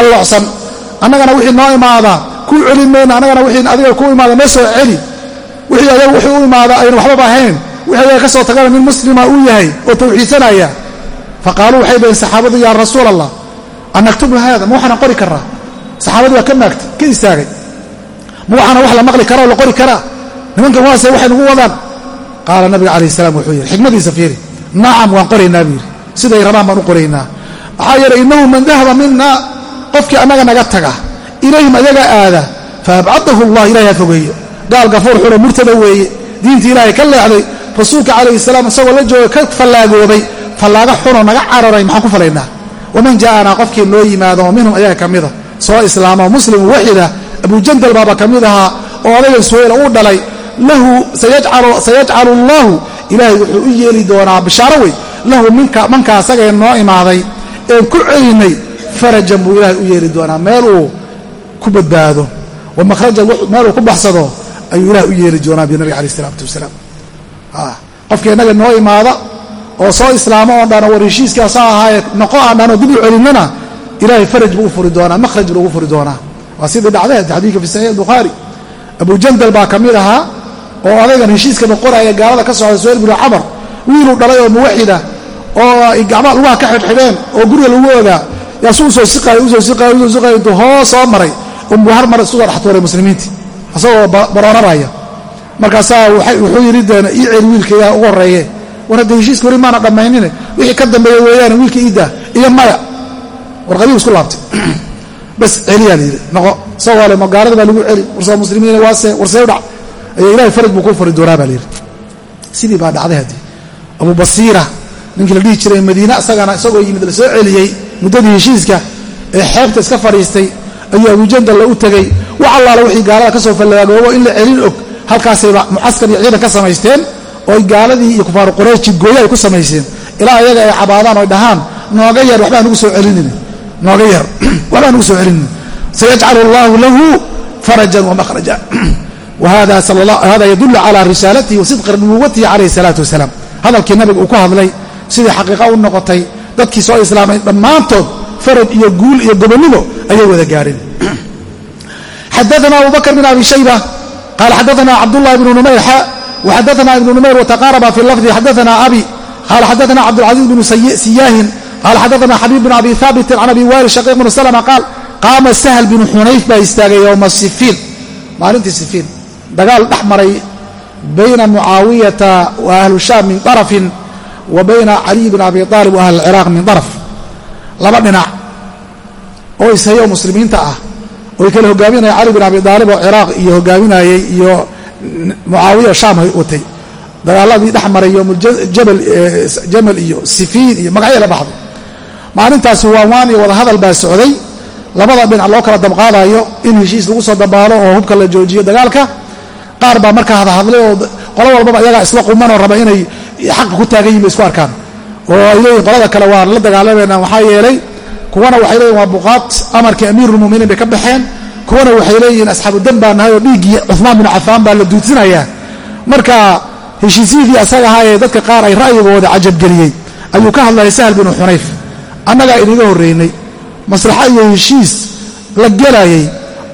[SPEAKER 1] annagana wixii noo imaada kuu celin mayno annagana wixii adiga ku imaada noo soo celi. Wixii ayaga wixii u imaada aynu waxbaba ahayn wixii ayaga ka soo tagana nin muslima uu yahay oo tawxiidsanaya faqaaluu waxay dhaheen saxaabadu yaa rasuul allah an haada ma waxaana qori karaa? Saxaabadii waa ka maagtay ka istaagay. Ma waxaana wax la maqli karaa oo la qori karaa nimankan waase waxay nagu wadaan. Qaala nabiga calayh salaam wuxuu yidhi xikmadiisa fiiri. Nacam waan qoraynaa buu yidhi. Siday rabaan baan u qoraynaa. Maxaa yeelay innahu man dahaba mina qofkii annaga naga taga ilayhim ayaga aada faabcadahu allah ilahay ha fogeeyo. Gaal gafuur xulo murtada weeye diinta ilaahay ka leexday rasuulka calayhi salaam isagoo la jooga ka fallaagooday fallaaga xunoo naga cararay maxaan ku falaynaa? Waman jaa'anaa qofkii noo yimaado minhum ayaga ka mida soo islaamo muslim waxida abujandal baaba ka mid ahaa oo odaygan suhayla uu dhalay lahu sayajcalu allahu ilaahay wuxuu u yeeli doonaa bishaaro wey lahu manka asagee noo imaaday een ku celinay farajan buu ilaahay u yeeli doonaa. Meel uu ku badbaado wa makhrajan meel uu ku baxsado ayuu ilahay u yeeli doonaa bi nabiga alayh isalaatu wasalaam. Qofkii innaga noo imaada oo soo islaamo oon dhano war heshiiskaasa ahaaye noqo aan dhano dib u celinnana ilaahay faraj buu u furi doonaa makhraj buu ugu furi doonaa. Waa sidii dhacday xadiidka fi saxiix bukhaari abu jandal baa ka mid ahaa oo adaygan heshiiskaba qoraya gaalada ka socda suhayl binu camar wiiluu dhalay oo muwaxida oo ay gacmaha lugaha ka xidhxidheen oo guriga lagu ogaa yaasu u soo siqaaya u soo siqaaya u soo siqaaya intuu hoos soo maray unbuu har mar isku soo dhextuuray muslimiintii isagoo baroorabaya markaasaa wuxuu yidhi deena ii celi wiilkayga ugu horreeye war heshiiska weli maana dhammaynine wixii ka dambeeya weeyaane wiilka iiddaa iyo maya. Warqadibu isku laabtay. Bas celiyaa la yidhi noqo isagoo magaalada baa lagu celi. Warsoo muslimiina waase warsee u dhac. Ayaa ilahay faraj buu ku fari doonaa baa la yidhi. Sidii baa dhacday haddii. Abu basiira ninkii la dhihi jiray madiine isagana isagoo yimid la soo celiyey muddadii heshiiska ee xeebta iska fadhiistay ayuu abujandalla u tegey wax allaala wixii gaalada ka soo fallaagoobo in la celin og halkaasayba mucaskar iyo ciidan ka samaysteen oo gaaladii iyo kufaaru quraysh jidgooye ay ku samayseen ilaa ayaga ay cabaadaan oy dhahaan nooga yar waxbaa nugu soo celinin. Nooga yar waxbaa nugu soo celinin. Sayajcalu allahu lahu farajan wamahraja hada yadulu cala risaalatihi wa sidqi nubuwatihi calayh salaatu wasalaam hadalkii nabiga uu ku hadlay sidii xaqiiqa u noqotay dadkii soo islaamay dhammaantood faraj iyo guul iyo gobonnimo ayay wada gaareen xadaana abu bakr bin abi shayba qala xadaana cabdullahi bnu numayr xa waxadaana ibnu numayr wataqaaraba fi lafdi xadaana abi qala xadaana cabdulcaziiz bnu siyaahin qala xadaana xabiib bn abi haabitin can abi waali shaqiiq bnu slma qaal qaama sahl binu xunayf baa istaagay yowma sifiin maalintii sifiin dagaal dhex maray bayna mucaawiyata wa ahlu shaam min darafin wa bayna caliy bn abi aalib wa ahli ciraaq min daraf laba dhinac oo ishayo muslimiinta ah oy kale hogaaminaya cali bin abi aalib oo ciraaq iyo hogaaminayey iyo mucaawiya shaam watay dagaaladii dhex maray yomjamal iyo sifiin iyo magacya la baxday maalintaasi waawaan iyo wadahadal baa socday. Labada dhinac loo kala dabqaadayo in heshiis lagu soo dabaalo oo hubka la joojiyo dagaalka. Qaar baa markaa hadahadlay oo qolo walbaba iyagaa isla qumanoo raba inay xaqa ku taagan yihiin bay isku arkaan. Oo ay qolada kale waan la dagaalamayna waxaa yeelay kuwana waxay leeyihiin waa buqaat amarkii amiirulmuminiin bay ka baxeen kuwana waxay leeyihiin asxaabu dan baa nahay oo dhiiggii cumaan bin cafaan baa la duudsinayaa. Marka heshiisyadii asaga ahaa ee dadka qaar ay ra'yigooda cajabgeliyey ayuu ka hadlayay sahl binu xunayf annagaa inaga horreynay maslaxa iyo heshiis la gelayay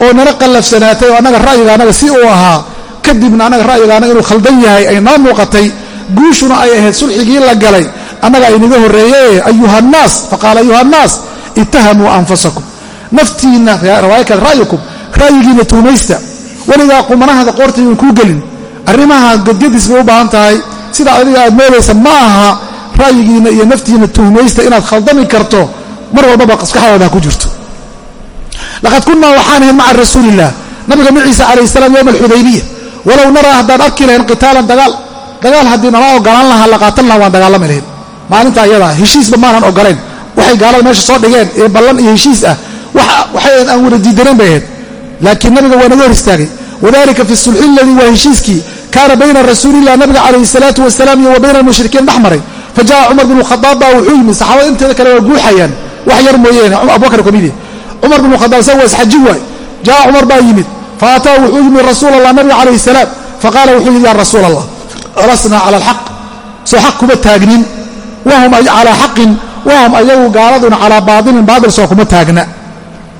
[SPEAKER 1] oo nala qallafsanaatay oo annaga ra'yiga annaga si uu ahaa kadibna annaga ra'yiga annaga inuu khaldan yahay ay noo muuqatay guushuna ay ahayd sulxigii la galay annagaa inaga horreeyee ayuhannaas faqaala ayuhannaas ittahamuu anfusakum. Naftiinna riwaaya kale ra'yikum ra'yigiinna tuumaysta weligaa qumanahada qoortayun kuu gelin. Arrimaha godgadiis bay u baahan tahay sida adiga aad moodaysa ma aha ra'yigiinna iyo naftiinna tuhmaysta inaad khaldami karto mar walbaba maskaxdaada ku jirto. Laqad kunnaa waxaan ahayn maca rasuuliillah nabiga maciisa calayh salaam yowma alxudaybiya walow naraa haddaan arki lahayn qitaalan dagaal dagaal haddii nala ogolaan lahaa la qaatan laha waan dagaalami lahayn. Maalinta ayadaa heshiisba maanan ogolayn waxay gaalada meesha soo dhigeen ee ballan iyo heshiis ah. Waxay aan wada diidanayn bay ahayd. Laakiin nabiga waa naga hor istaagay wadalika fi sulxi aladii waa heshiiskii kaana bayna rasuulilah nabiga calayhi salaatu wasalaam iyo wa bayna almushrikiin dhex maray. Fa jaءa cumar bn khadaab baa wuxuu yimid saxaabada inteeda kale waa guuxayaan. Wax yar mooyeene abubakar komidi cumar bn khadaab isaga waa isxajin waay. Jaءa cumar baa yimid. Faataa wuxuu yimid rasuul allah nabiga calayhi salaam. Faqaala wuxuu yidhi ya rasuul allah lasnaa cala alxaq soo xaq kuma taagnin. Wahum calaa xaqin wahum ayagu gaaladuna calaa baailin baail soo kuma taagna.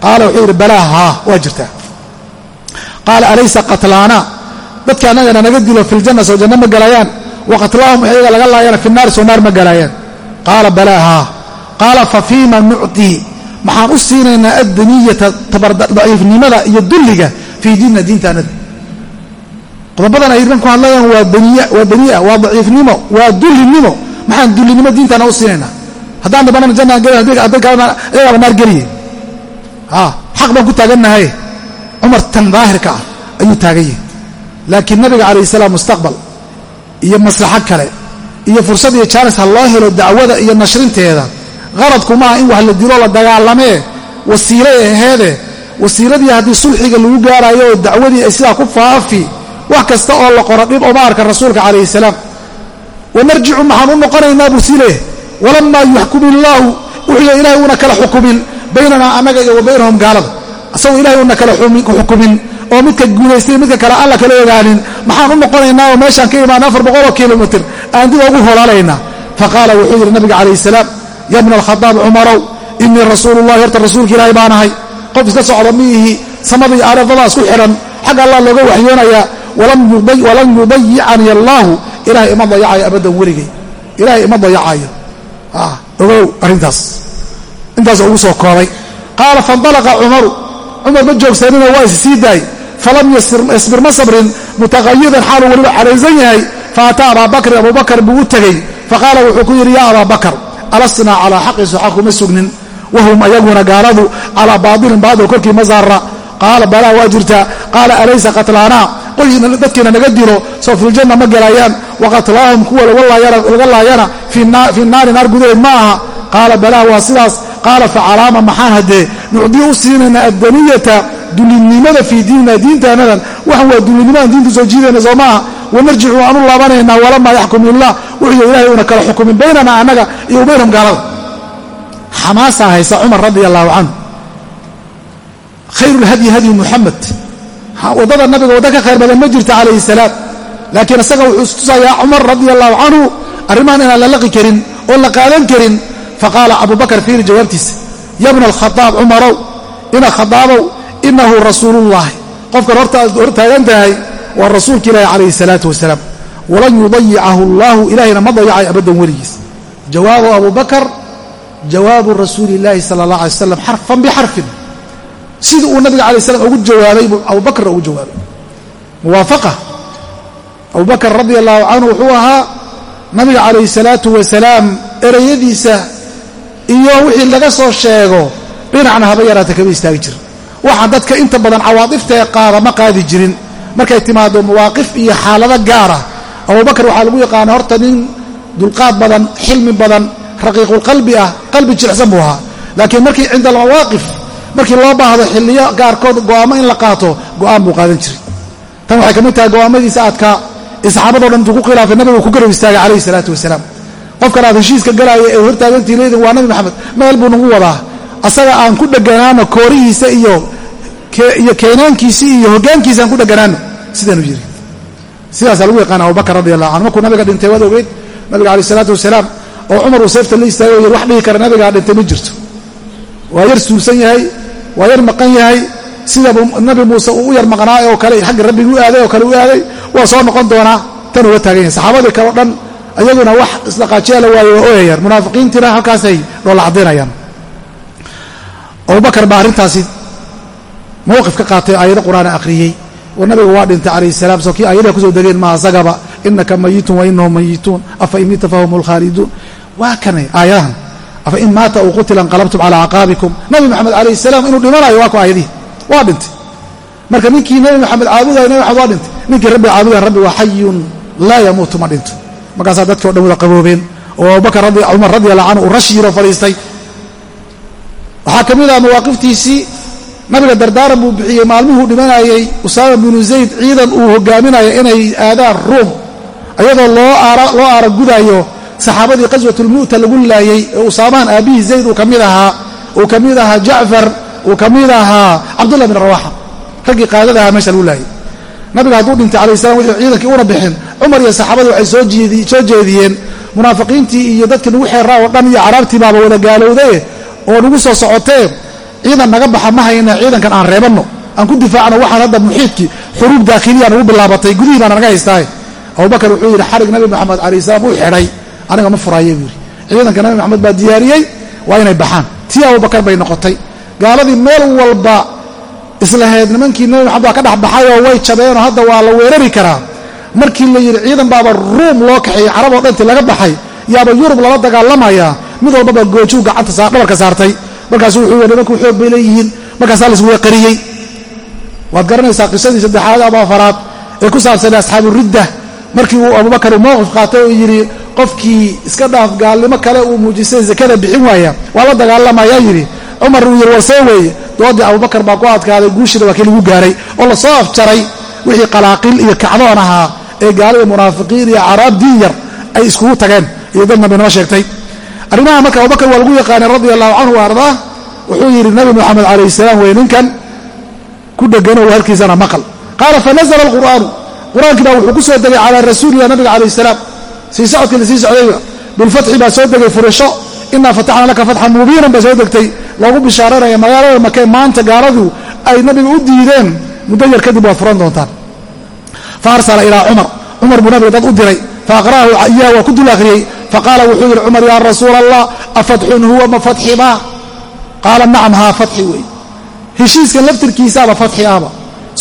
[SPEAKER 1] Qaala wuxuu yidhi balaa haa waa jirtaa qaala alaysa qatlaana? Dadka annagana naga dilo fi ljanna soo janno ma galayaan. Wa qatlaahum iyaga laga laayana fi soo naar ma galaayaan qaala balaa haa qaala fa fiima nuctii maxaan u siinaynaa addaniyata daciifnimada iyo dulliga fii diinina diintaanada qodobadan ay ku hadlayaan waa daniia waa daciifnimo waa dullinimo maxaan dullinimo diintaana u siinaynaa? Haddaan dhibanana jannaan gel hadday kalena ayagaaba naar geliye xaq baan ku taagannahay cumar tan daahirka ah ayuu taagan yahay laakiin nabiga calayh salaam mustaqbal iyo maslaxo kale iyo fursad iyo jaanis ha loo helo dacwada iyo nashrinteeda. Qaradku maaha in wax la dilo la dagaalamee wasiilay aheede wasiiladii haddii sulxiga lagu gaarayo oo dacwadii ay sidaa ku faafi wax kasta oo la qoro dhib oma arka rasuulka calayhi salaam. Wanarjicu maxaan u noqonaynaa buu sii leeyahay walamaa yuxkum illaahu wuxuuya ilahay una kala xukumin baynanaa annaga iyo wa baynahum gaalada. Asagoo ilahay una kala xukumin oo midka guulaystay midka kale aan la kala ogaanin. Maxaan u noqonaynaa oo meeshaan ka imaana afar boqoloo kilomitr aan dib ugu holaalaynaa. Faqaala wuxuu yidhi nabiga calayhi salaam ya bna alkhadaab cumarow inii rasuulullahi horta rasuulka ilaahay baan ahay. Qof iska socda miihi samadii aaradadaas ku xidhan. Xagga allah looga waxyoonayaa walam yudayicani allaahu ilahay ima dayacayo abadan weligay ilahay ima dayacayo ogow arrintaas. Intaas ugu soo koobay qaala faindalaqa cumaru cumar ma joogsanina waa is daay falam yasbir ma sabrin. Mutaqayidan xaaluu weliba cadhaysan yahay. Faataa abaa bakrin buu u tegey faqaala wuxuu ku yidhi yaa abaa alasnaa calaa xaqi soxa kuma sugnin. Wahum ayaguna gaaladu calaa baatilin baadil korkii ma saara qaala balaa waa jirtaa. Qaala alaysa qatlaanaa dadkiina naga dilo soo filjanna ma gelaayaan waqatlaahum kuwa laga laayana fii naari naar gudaheed ma aha qaala balaa waa sidaas. Qaala facalaama maxaan haddee? Nucdii u siinaynaa addaniyata dulinimada fii diinina diintaanadan waxan waa dulinimadan diinta soo jiidayna soo maaha. Wanarjicu waan u laabanaynaa walamaa yaxkum illah wuxuu ilahay una kala xukumin baynana annaga iyo baynahum gaalada. Xamaasaa haysa cumar radi allahu canhu khayru lhadyi hadyu muxamed waddada nabiga wadda ka khayr badan ma jirta calayhi salaam. Laakiin isaga wuxuu istusayaa cumar radia allahu canhu arrimahan inaan la laqi karin oon la qaadan karin. Faqaala abu bakar fiiri jawaabtiisa yabna alkhadaab cumarow ina khadaabow inahu rasuulullahi. Qofkan hor taagan tahay waa rasuulka ilaahi calayhi salaatu wasalaam. Walan yudayicahu allahu ilahayna ma dayacay abaddan weligiis. Jawaabu abu bakar jawaabu rasuuli illaahi sala allah alay slam xarfan bixarfin sidii uu nabiga alay slam ugu jawaabay buu abubakarna ugu jawaabay muwaafaqa. Abubakar radia allahu canhu wuxuu ahaa nabiga calayhi salaatu wasalaam ereyadiisa iyo wixii laga soo sheego dhinacna haba yaraata kama istaagi jirin. Waxaa dadka inta badan cawaadiftae qaada ma qaadi jirin. Markay timaado mawaaqif iyo xaalado gaara abubakar waxaa lagu yaqaana horta nin dulqaad badan xilmi badan raqiiqulqalbi ah qalbi jilicsan buu ahaa. Laakiin markii cinda almawaaqif markii loo baahdo xilliyo gaarkood go'aamo in la qaato go'aan buu qaadan jiray. Tan waxay ka mid tahay go'aamadiisa aadkaa ee saxaabado dhan intuu ku khilaafay nabigu ku garab istaagay calayhi salaatu wasalaam. Qofkan aad heshiiska galaaya ee hortaagantii leedin waa nabi maxamed meel buu nagu wadaa. Asaga aan ku dheganaano koorihiisa iyo iyo keenaankiisii iyo hoggaankiisa aan ku dheganaano sidaanu yiri sidaasaa lagu yaqaana abubakar radi allah canhu markuu nabiga dhintay waad ogeyd nabiga alayh isalaatu wasalaam oo cumar uu seefta la istaagay o yir wax dhihi kara nabigaa dhintay ma jirto waa yar suulsan yahay waa yar maqan yahay. Sida nabi muuse uu u yar maqnaa oo kale xagga rabbigi u aaday oo kale u aaday waa soo noqon doonaa. Tan uga taagan yahay. Saxaabadii kaleo dhan ayaguna wax isdhaqaajiya la waaye waa oyayaan munaafiqiintiina halkaasay dhoola caddaynayaan abubakar baa arrintaasi mowqif ka qaatay aayado qur'aana akhriyey oo nabiga waa dhintay calayhi salaam soo kii aayadaha ku soo degeen maa asagaba inaka mayitun wa inahum mayituun afa in fahum lkhaaliduun waa kanay aayadahan afa in maata ou qutila inqalabtum calaa acqaabikum nabi maxamed calayhi salaam inuu dhimanayo waa ku aayadihi waa dhintay. Marka ninkii nabi maxamed caabudaya nabi maxamed waa dhintay. Ninkii rabbi caabudaya rabbi waa xayun laa yamuutu ma dhinto. Markaasaa dadkii o dhan wada qaboobeen oo abubakar cumar radi allah canhu uu rashiiro fadhiistay. Waxaa ka mid ah mawaaqiftiisii nabiga dardaaran buu bixiyey maalmuhuu dhimanayay usaama binu zayd ciidan uu hogaaminayo inay aadaan ruum. Ayadoo loo aaragudaayo saxaabadii qaswatulmu'ta lagu laayey ee usaamahan aabbihii zayd uu ka mid ahaa uu ka mid ahaa jacfar uu ka mid ahaa cabdullah bin rawaxa. Raggii qaadada ahaa meesha lagu laayay. Nabiga hadduu dhintay calayh salam wixii ciidankii una bixin cumar iyo saxaabadii waxay soo jeediyeen. Munaafiqiintii iyo dadkii nagu xeeraa oo dhan iyo caraabtii baaba wada gaalowdae oo nagu soo socotee ciidan naga baxa ma hayna ciidankan aan reebanno aan ku difaacno waxaan hadda muxiidkii xuruub daakhiliya nagu bilaabatay gudihii baana naga haystaaye abubakar wuxuu yidhi xarig nabi maxamed calayh salaam u xidhay aniga ma furaayo buu yidhi. Ciidanka nabi maxamed baa diyaariyey waa inay baxaan. Tii abubakar bay noqotay. Gaaladii meel walba islahayd nimankii nebi maxamed baa ka dhexbaxayoo way jabeenoo hadda waa la weerari karaa. Markii la yidhi ciidan baaba ruum loo kaxeeyey carab oo dhanti laga baxay yaaba yurub lala dagaalamayaa mid walbaba goojuu gacanta dhabarka saartay. Markaasu wuxuu yidhi nimankuu xoog bay leeyihiin. Markaasaa laisweeqariyey waad garanaysaa qisadii saddexaad ama afaraad ee ku saabsanay asxaabu ridda. Markii uu abubakar mowqif qaatay oo yidhi qofkii iska dhaaf gaalnimo kale uu muujisay zakada bixin waaya waa la dagaalamayaa yidhi cumar uu yidhi warsee weeye. Doodii abubakar baa ku adkaaday guushida waa kii lagu gaaray oo la soo afjaray wixii qalaaqil iyo kacdoon ahaa ee gaalada munaafiqiin iyo caraab diin yar ay iskugu tageen iyo dad nabi noo sheegtay. Arrimaha marka abubakar waa lagu yaqaanay radia allahu canhu wa ardaa wuxuu yidhi nabi moxamed calayh salaam wey ninkan ku dheganow halkiisana maqal. Qaala fanazla alqur'aanu. Qur'aankii baa wuxuu ku soo degay calaa rasuulilah nabiga calayh salaam sii socodkii la sii socdayba bilfatxi baa soo degay furasho. Inaa fataxna laka fatxan mubiinan baa soo degtay. Loogu bishaaranaya magaalada makee maanta gaaladu ay nabiga u diideen muddo yar kadib waad furan doontaan. Fa arsala ilaa cumar. Cumar buu nabiga dad u diray. Faaqra'ahu iyaah waa ku dul akhriyey faqaala wuxuu yidhi cumar yaa rasuula allah afatxun huwa ma fatxi maa qaala nacam haa fatxi wey. Heshiiskan laftirkiisaaba fatxi ahba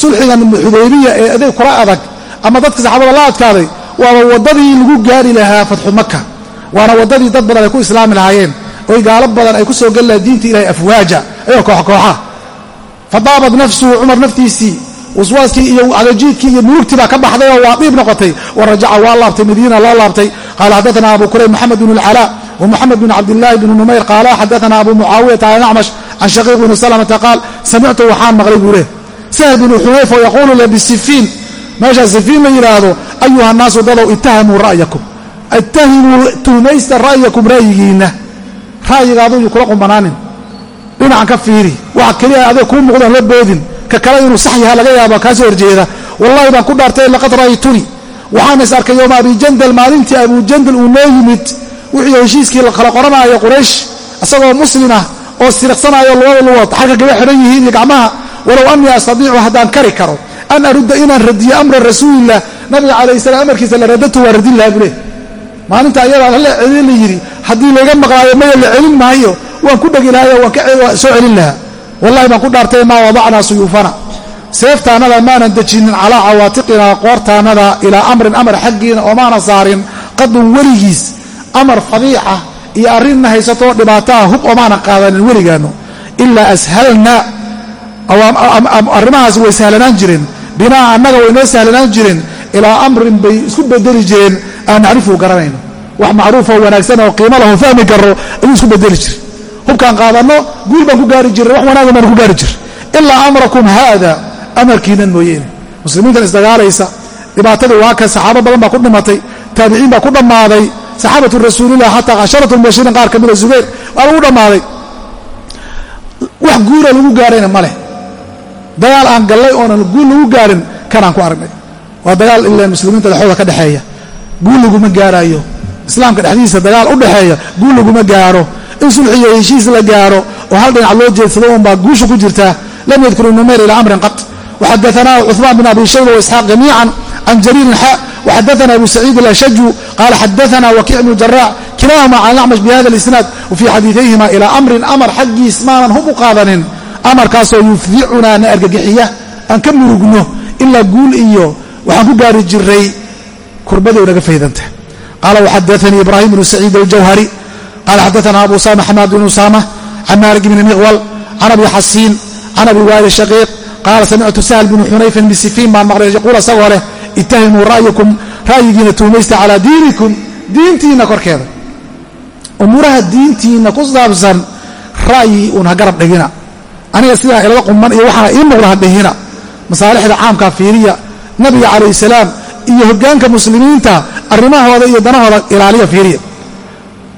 [SPEAKER 1] sulxigan xudaybiya ee adeeg kula adag ama dadka saxaabada la adkaaday waaba waddadii lagu gaari lahaa fatxu maka waana waddadii dad badan ay ku islaami lahaayeen. Oy gaalo badan ay ku soo geli diinta ilahay afwaaja. Ayagoo koox kooxa. Fadaabad nafsuhu cumar naftiisii waswaaskii iyo cadajiidkii iyo mulugtii baa ka baxday oo waa dhiib noqotay. Wa rajaca waa laabtay madiina loo laabtay. Qaala xadaana abu kurayb moxamed bn اlcalaa wmoxamed bn cabdillaahi bn numayr qaala xadaana abu mucaawiyata an acmash can shaqiiq bni salamata qaal samictu waxaan maqlay buu leh sahl bnu xunayf oo yaquulu le bisifiin meeshaa sifiin la yidhaahdo ayuha naasu dadow ittahamuu ra'yakum. Ittahimuu tuhmaysta ra'yakum ra'yigiinna. Ra'yigaadu yu kula qumbanaanin dhinacan ka fiiri. Waxa keliya adeeg kuu muuqdaan la boodin. Ka kale inuu sax yaha laga yaaba kaa soo horjeeda. Wallahi baan ku dhaartay laqad ra'aytuni. Waxaan is arkay yooma abijandal maalintii abujandal uu noo yimid. Wixii heshiiskii la kala qoranaayo quraysh isagoo muslimah oo siriqsanaayo labada lugood xagga gaba xidhan yihiin iyo gacmaha. Walow anii astadiicu haddaan kari karo an arudda inaan radiyo amra rasuulilah nabiga calayh salaam amarkiisa la radatu waa radin laha bule maalinta ayadaa hala celin la yidhi haddii layga maqlaayo maya la celin maayo waan ku dhegi lahayo waan soo celin lahaa wallahi baan ku dhaartay maa wadacnaa suyuufana seeftaannada maanan dejinin calaa cawaatiqinaa qoortaannada ilaa amrin amar xaggiina oo maana saarin qadun weligiis amar fadiixa iyo arrinna haysatoo dhibaataa hub oo maanan qaadanin weligaanno ilaa ashalna arrimahaas way sahlanaan jireen binaa annaga way noo sahlanaan jireen ilaa amrin bay isku bedeli jireen aan nacrifu garanayno. Wax macruufoo wanaagsan oo qiimo laho fahmi karo ayuu isku bedeli jire hubkaan qaadanno guul baan ku gaari jirray wax wanaagan baan ku gaari jir ilaa amrakum haada amarkiinan mooyeene. Muslimiintan isdagaalaysa dhibaatadii waa kan saxaabo badan baa ku dhimatay taabiciin baa ku dhammaaday saxaabatu rasuulilah xataa casharatu mubashiriin qaar ka mida zubayr waa lagu dhammaaday. Wax guula lagu gaarayna ma leh dagaal aan gallay oonan guul lagu gaarin kanaan ku aragnay. Waa dagaal ila muslimiinta dhexooda ka dhexeeya. Guul laguma gaaraayo islaamka dhexdiisa dagaal u dhexeeya. Guul laguma gaaro. In sulxiyo heshiis la gaaro oo hal dhinac loo jeedsado unbaa guusha ku jirtaa lam yadkur ibnu mayr ilaa amrin qad waxadaanaa cuثmaan bin abi shayba waisxaaq jamiican can jariirin xa waxadaana abu saciid ilashaju qaala xadaana wakiic bnu jaraac kilaahuma can acmash bi hada اlisnaad wafii xadiidayhima ilaa amrin amar xaggiis maanan hum u qaadanin amarkaasoo yufdicunaa na argagixiya aan ka murugno ilaa guul iyo waxaan ku gaari jiray kurbadow naga faydanta. Qaala waxadaanii ibraahim bnu saciid aljawhari qala xadaana abu usama xamaad bin usama can malik bni miqwal can abi xasiin can abi waali shaqiiq qaala samictu sahl bnu xunayfin bisifiin baan maqlay yaquul asagoo leh itahimuu ra'yakum ra'yigiina tuhmaysta calaa diinikum diintiinna korkeeda. Umuuraha diintiinna ku saabsan ra'yi uun ha garab dhigina aniga sidaa ilada quman iyo waxaana ii muuqda ha dhihina masaalixda caamka fiiriya nabiga calayh salaam iyo hoggaanka muslimiinta arrimahooda iyo danahooda ilaaliya fiiriya.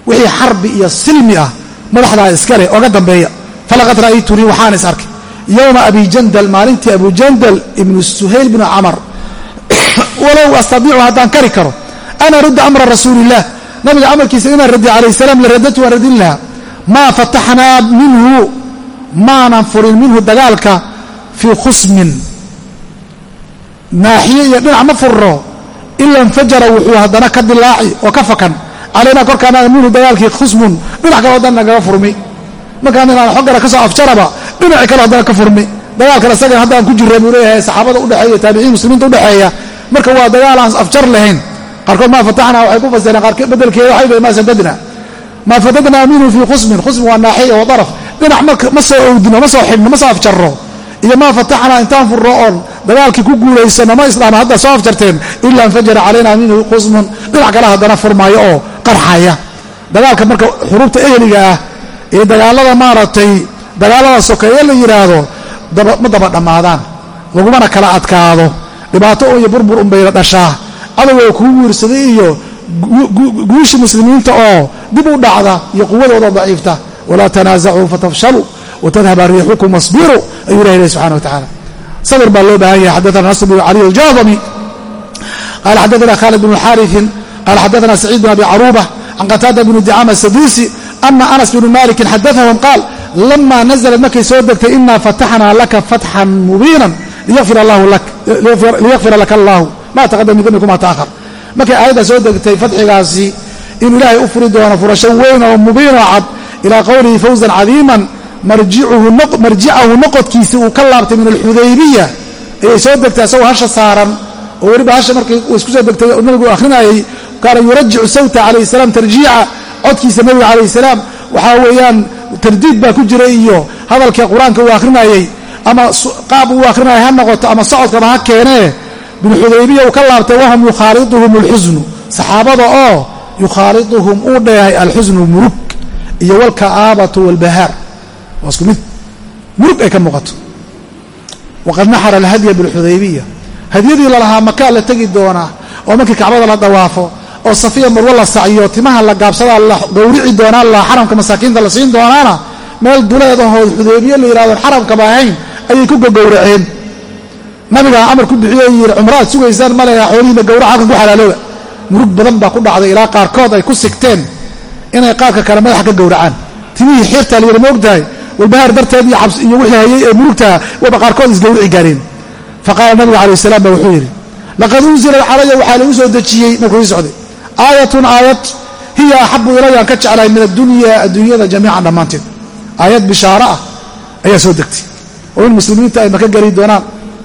[SPEAKER 1] Wixii xarbi iyo silmi ah madaxdaa iskale oga dambeeya. Falaqad ra'aytunii waxaan is arkay. Yowma abi jandal maalintii abu jandal ibnu suhayl bnu camar. Walow astadiicu haddaan kari karo an arudda amra rasuuliillah nabiga amarkiisa inaan radi calayh salaam la radatu waan radin lahaa. Maa fataxnaa minhu maanan furin minhu dagaalka fii khusmin. Naaxiye iyo dhinac ma furro ila infajara wuxuu haddana ka dilaaci oo ka fakan. Calaynaa korkaana minhu dagaalkii khusmun dhinac kale haddana nagaga furmi. Markaan inaan xoggana ka soo afjaraba dhinaci kale haddana ka furmi. Dagaalkan isagan haddaan ku jirra buu leeyahay saxaabada udhexeeya taabiciin muslimiinta udhexeeya marka waa dagaal aan afjar lahayn. Qaarkood maa fataxnaa waxay ku fasireen qaar bedelkeeda waxay maa sadadna maa fadadnaa minhu fii khusmin khusm waa naaxiya wa daraf dhinac ma soo owdino ma soo xidhno ma soo afjarro. Iyo maa fataxnaa intaan furro oon dagaalkii ku guulaysano ma islaama hadda soo afjarteen ilaa infajara calaynaa minhu khusmun dhinac kale haddana furmaayo oo qarxaya dagaalka marka xuruubta eheliga ah ee dagaalada maaragtay dagaalada sokeeye la yidhaahdo ma daba dhammaadaan. Lagumana kala adkaado. Dhibaato iyo burbur unbayna dhashaa. Cadowga kuu wiirsaday iyo guushi muslimiinta oo dib u dhacda iyo quwadooda daciifta walaa tanaasacuu fatafshaluu watadhaba riixukum wasbiruu ayuu ilah ilahi subxana wa tacala sabir baa loo baahan yahay xadaana nasr bn cali aljahdami qala xadaana khalid bn xaariثin qala xadaana saciid bn abi caruuba can qataada bni dicama saduusi ana anas bnu malikin xadaahum qaal lama naزlat markay soo degtay ina fataxnaa laka fatxan mubiinan liyakfira laka allahu ma taqadam min dambika ma taahar markay aayadda soo degtay fadxigaasi inuu ilaahay u furi doono furasho weyn oo mubiinoo cad ilaa qowlihi fawzan cadiiman marjicahu noqodkiisi uu ka laabtay min alxudaybiya ayay soo degtay asagoo hasha saaran oo weliba hasha markay isku soo degtay nabigu akhrinayay kaana yurajicu sawta calayh salaam tarjiica codkiisa nabiga calayh salaam. Waxaa weeyaan tardiid baa ku jira iyo hadalkii qur'aanka uu akhrinayay ama qaab uu akhrinaya ha noqoto ama socodkaba ha keenee binxudaybiya uu ka laabtay wahum yukhaaliduhum alxusnu saxaabada oo yukhaaliduhum uu dheehay alxusnu murug iyo walka'aabatu walbahaar waa isku mid. Murug ay ka muuqato. Waqad naxara alhadya bilxudaybiya hadyadii lalahaa makaa la tegi doonaa oo markii kacbada la dawaafo oo safiya marwo la sacyo timaha la gaabsadaa la gowrici doonaa la xaramka masaakiinta la siin doonaana meel duleed ahood xudaybiye la yidhahdo xaramkaba ahayn ayay ku gogowraceen nabigaa amar ku bixiyo yidhi cumraad sugaysaan maleha xoolihiina gowrac halkan ku xalaalooba. Murug badan baa ku dhacday ilaa qaarkood ay ku sigteen inay qaarka kale madaxa ka gowracaan. Timihii xiirtaa layidhi ma ogtahay? Walbahaar darteed iyo wixii hayay ee murugtaha waba qaarkood isgowrici gaareen. Faqaala nabiga calayh salaam baa wuxuu yidhi laqad unzilat calaya waxaa lagu soo dejiyey markuu ii socday. Aayatun aayad hiya axabu ilayaan ka jeclahay min addunya adduunyada jamiican dhammaanteed. Aayad bishaaro ah ayaa soo degtay. Oo in muslimiinta ay maka geli doonaan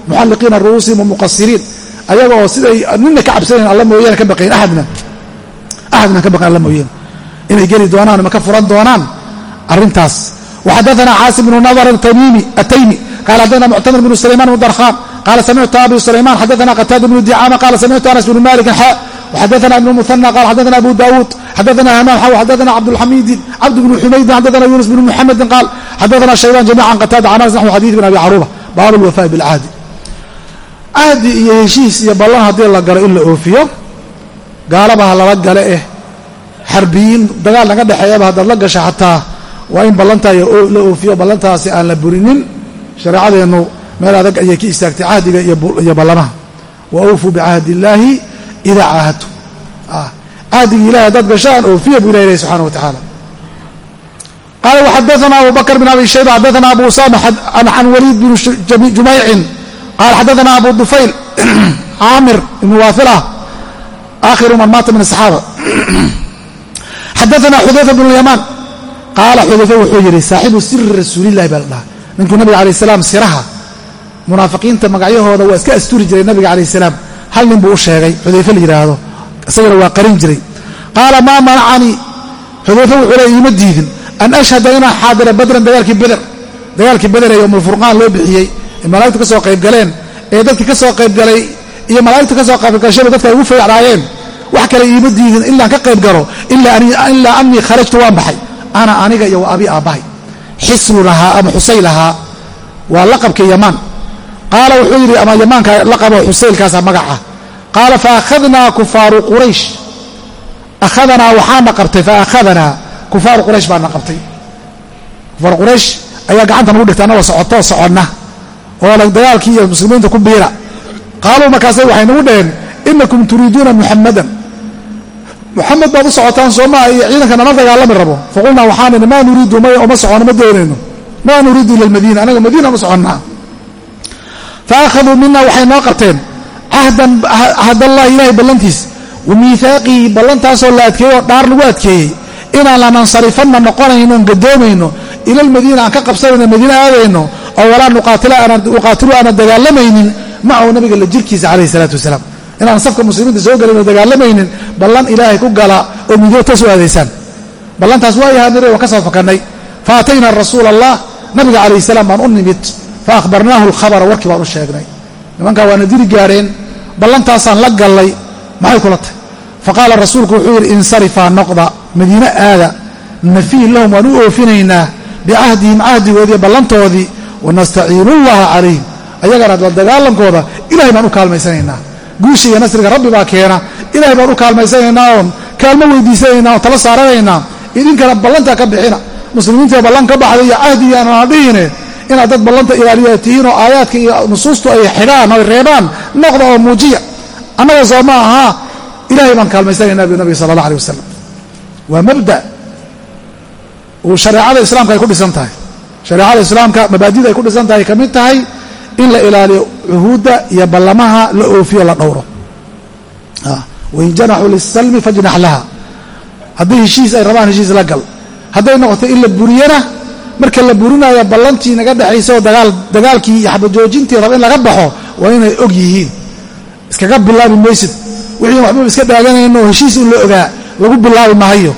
[SPEAKER 1] muxalliqiina ru'uusihim wa muqasiriin ayaga oo siday nina ka cabsanayn alla mooyaane ka baqayn axadna axadna ka baqayn alla mooyaane inay geli doonaan ma ka furan doonaan arrintaas. Waxadaanaa caasim bnu nadar ataymi qaala xaddaana muctamir bnu sulayman bnu qaala samictu abi sulayman xadaana qataada bnu dicaama qaala samictu anas bnu malikin xa xadaana ibnu muhana qala xadaana abu daawuud xadaana hamaam xaw xadaana cabdulxamidin cabd bnu xumaydin xadaana yunus bnu muxamedin qaal xadaana shaybaan jamiican qataada can anas naxwu xadiid bin abi caruuba baabu lwafaa'i bilcaadi. Ahdi iyo heshiis iyo ballan haddii la galo in la oofiyo gaalaba ha lala xarbiyiin dagaal naga dhexeeyaba haddaad la gasha xataa waa in ballantaa la oofiyo ballantaasi aan la burinin. Shareecadeennu meel adag ayay ka istaagtay cahdiga iyo ballamaha wa awfuu bicahdi illaahi idaa caahadtu ah, cahdigii ilahay haddaad gashaan oofiya buu ilah ilahi subxana wa tacaala. Qaala waxadaana abu bakr bin abi shayba xadaana abu usama an waliid bini jumaycin. Qaala xadaana abu dufayl caamir ibn waahilah aakhiru man maata min asaxaaba xadaana xudayfa bn lyamaan qaala xudayfa wuxuu yidhi saaxibu siri rasuulillahi baa la dhaha ninkuu nabiga alayh salaam siraha munaafiqiinta magacyahooda waa iska asturi jiray nabiga alayh salaam hal nin buu u sheegay xudayfe la yidhaahdo isagana waa qarin jiray qaala maa manacanii xudayfe wuxuu le iima diidin an ashhada inaan xaadira badran dagaalkii beder dagaalkii beder ee yowmulfurqaan loo bixiyey ee malaa'igtu ka soo qaybgaleen ee dadkii ka soo qaybgalay iyo malaa'igtu ka soo qaybgashayba dadka ugu feecnaayeen wax kale iima diidin ilaan ka qayb galo ilaa anii kharajtu waan baxay. Ana aniga iyo abi aabbahay xislu lahaa ama xusay lahaa. Waa laqabka yamaan qaala wuxuu yidhi ama yamaanka laqabo xusaylkaasa magaca. Qaala faakhadnaa kufaaru quraysh. Akhadanaa waxaana qabtay faakhadanaa kufaaru quraysh baana qabtay kufaaru quraysh ayaa gacanta nagu dhigtay annagoo socotoo soconna. Oo dagaalkii iyo muslimiinta ku biira. Qaaluu markaasay waxay nagu dhaheen inakum turiiduuna muxamadan muxamed baad u socotaan soomaa iyo ciidanka nama dagaalami rabo. Faqulnaa waxaan idhi maa nuriidu oma socono ma doonayno. Maa nuriidu ila almadiina anaga madiina ma soconnaa fa akhaduu mina waxay noo qabteen cahdan cahdallahi ilahay ballantiis wa miihaaqii ballantaasoo la adkeeyey oo dhaar lagu adkeeyey inaan lanansarifanna noqonayno on gadoomayno ila almadiina aan ka qabsanayno madiine aadayno oo walaa nuqaatilu aanan dagaalamaynin macahu nabiga la jirkiisa calayhi salaatu wasalaam inaan safka muslimiinta soo gelin oo dagaalamaynin ballan ilaahay ku gala oo midiyo ta soo aadaysaan ballantaas waa yahanire waan ka soo fakannay fa atayna allah nabiga calayhi salaam baan u nimid fa akhbarnaahu alkhabara warkii baan u sheegnay. Nimankaa waana diri gaareen ballantaasaan la gallay maxay kula tahy faqaala rasuulku wuxuu yidhi insarifaa noqda madiine aada nafiih lahum waan u oofinaynaa bicahdihim cahdigoodii ballantoodii wanastaciinu llaha calayhim. Ayagana la dagaalankooda ilahay baan u kaalmaysanaynaa guusha iyo nasriga rabbi baa keena. Ilahay baan u kaalmaysanaynaa oon kaalmo weydiisanaynaa oon tala saaranaynaa. Idinkana ballantaa ka bixina. Muslimiinta ballan ka baxday iyo cahdigii aanana dhihine inaad dad ballanta ilaaliya tihiin oo aayaadka iyo nusuustu ay xidhaan oy reebaan noqda oo muujiya. Annaga soo ma ahaa ilahay baan kaalmaysanayna bu nabiga sala allah alay wasalam waa mabda uu shareecada islaamka ay ku dhisan tahay. Shareecada islaamka mabaadida ay ku dhisan tahay ka mid tahay in la ilaaliyo cuhuudda iyo ballamaha la oofiyo la dhowro. Wain janaxuu lisalmi fajnax laha. Haddii heshiis ay rabaan heshiis la gal. Hadday noqoto in la buriyana marka la burinayo ballantii naga dhexaysa oo dagaalkii iyo xabajoojintii raba in laga baxo waa inay og yihiin. Iskaga bilaabi maysid. Wixii waxbaba iska dhaaganayno heshiis in la ogaa lagu bilaabi mahayo.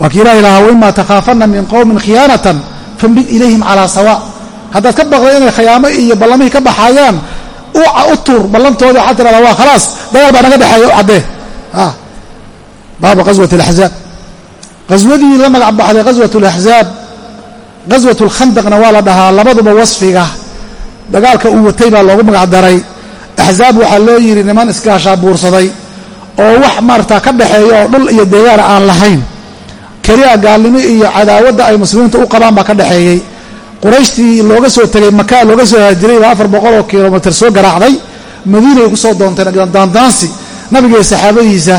[SPEAKER 1] Waa kii ilahi lahaa waimaa takhaafanna min qowmin khiyaanatan fambid ilayhim calaa sawa haddaad ka baqda inay khayaamo iyo ballamihii ka baxayaan u tuur ballantoodii waxaad tirahdaa waa khalaas dagaal baa naga dhexeeya u caddee baabu qaswati alaxzaab qaswadii la magac baxday qaswat alaxzaab qaswat alkhandaqna waa la dhahaa labaduba wasfiga. Dagaalka uu watay baa loogu magac daray. Axzaab waxaa loo yidhi niman iskaashaa buursaday oo wax maarata ka dhexeeya oo dhul iyo deegaana aan lahayn. Keliya gaalnimo iyo cadaawadda ay muslimiinta u qabaan baa ka dhexeeyey qurayshtii looga soo tegay maka looga soo haajiray baa afar boqol oo kilomitr soo garaacday madiinay ku soo doonteen daandaansi. Nabiga iyo saxaabadiisa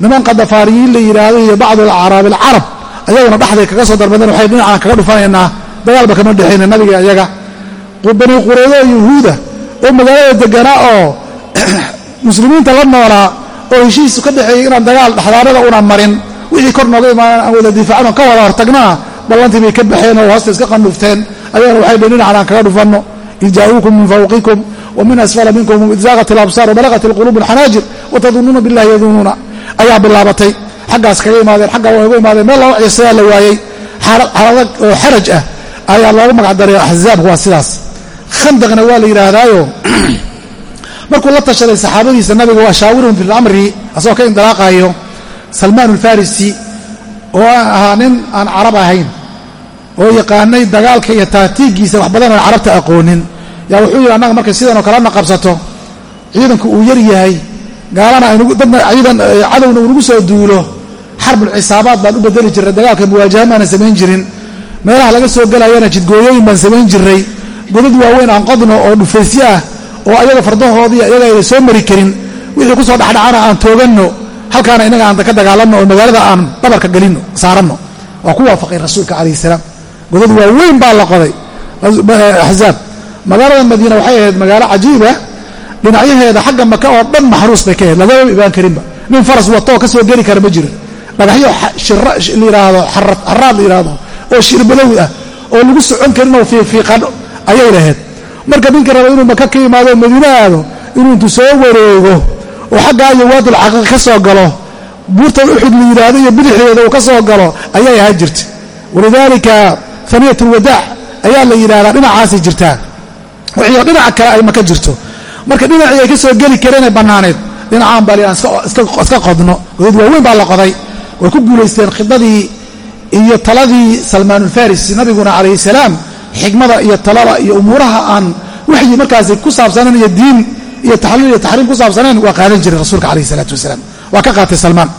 [SPEAKER 1] niman qadafaariyiin la yidhaahdo iyo bacdu acraabi alcarab ayaguna dhexday kaga soo darmadeen waxay dhinacaan kaga dhufanaynaa dagaalba kama dhexayna nabiga iyaga bani qureedo yuhuuda oo magaalada deganaa oo muslimiinta la noolaa oo heshiis ka dhexeeyey inaan dagaal dhexdaarada una marin wixii kor nooga imaanaan aan wada difaacno ka wada hortagnaa ballantii bay ka baxeen oo hoosta iska qandhufteen. Ayagana waxay dhin dhinacan aan kaga dhufanno id jaa'uukum min fawqikum wa min asfala minkum zaaqat alabsaar wabalagat alquluub alxanaajir watadunuuna billahi yadunuuna ayaa bilaabatay. Xaggaas kaga imaadeen xagga uga imaadeen. Meel loo ciysayaa la waayey. Xaradag oo xaraj ah ayaa loogu magac daray waa sidaas. Khandaqna waa la yidhaahdaayo. Markuu la tashaday saxaabadiisa nabiga waa fi lamri asagoo ka indilaaqayo salmaan alfarisi oo ahaa nin aan carab ahayn oo yaqaanay dagaalka iyo taatiigiisa wax badan oon carabta aqoonin. Yaa wuxuu yidhi annaga markay sidanoo kalena qabsato ciidanku uu yar yahay gaalana dadna ciidan cadowna uu nagu soo duulo xarbulcisaabaad baan u bedeli jirray dagaalka muwaajaha maanan samayn jirin meelaha laga soo gelayana jidgooyooyin baan samayn jiray godad waaweyn aan qodno oo dhufaysyo ah oo ayaga fardahoodii ayaga ayna soo mari karin wixii ku soo dhexdhacana aan tooganno halkaana inaga aan ka dagaalanno oo magaalada aan dhabarka gelinno saaranno. Waa ku waafaqay rasuulka calayhi salaam godad waaweyn baa la qoday. Axzaab magaalada madiina waxay ahayd magaalo cajiiba dhinacyaheeda xagga maka oo dhan maxruus bay ka ahayd. Lagama ibaan karinba nin faras watoo ka soo geli kara ma jirin. Dhagaxyo layidhaahdo xaraad la yidhaahdo oo shirbalowi ah oo lagu socon karin oo fiifiiqan ayay lahayd. Marka ninka raba inuu maka ka imaado madiine aado inuu intuu soo wareego oo xaggaa iyo waadul caqiiq ka soo galo buurtan uxud la yidhaahdo iyo bidixdeeda uu ka soo galo ayay ahaan jirta walidaalika haniyat ulwadaac ayaa la yidhahdaa dhinacaasay jirtaa wixii dhinaca kale ay maka jirto. Marka dhinacii ay ka soo geli kareenee bannaaneed dhinacaan bali aan iska qodno. Godad waaweyn baa la qoday. Way ku guulaysteen khidadii iyo taladii salmaanulfarisi nabiguna calayhi salaam xikmada iyo talada iyo umuuraha aan waxyi markaasi ku saabsaneen iyo diin iyo taxliil iyo taxriim ku saabsaneen waa qaadan jiray rasuulka calayhi salaatu wasalaam. Waa ka qaatay salmaan.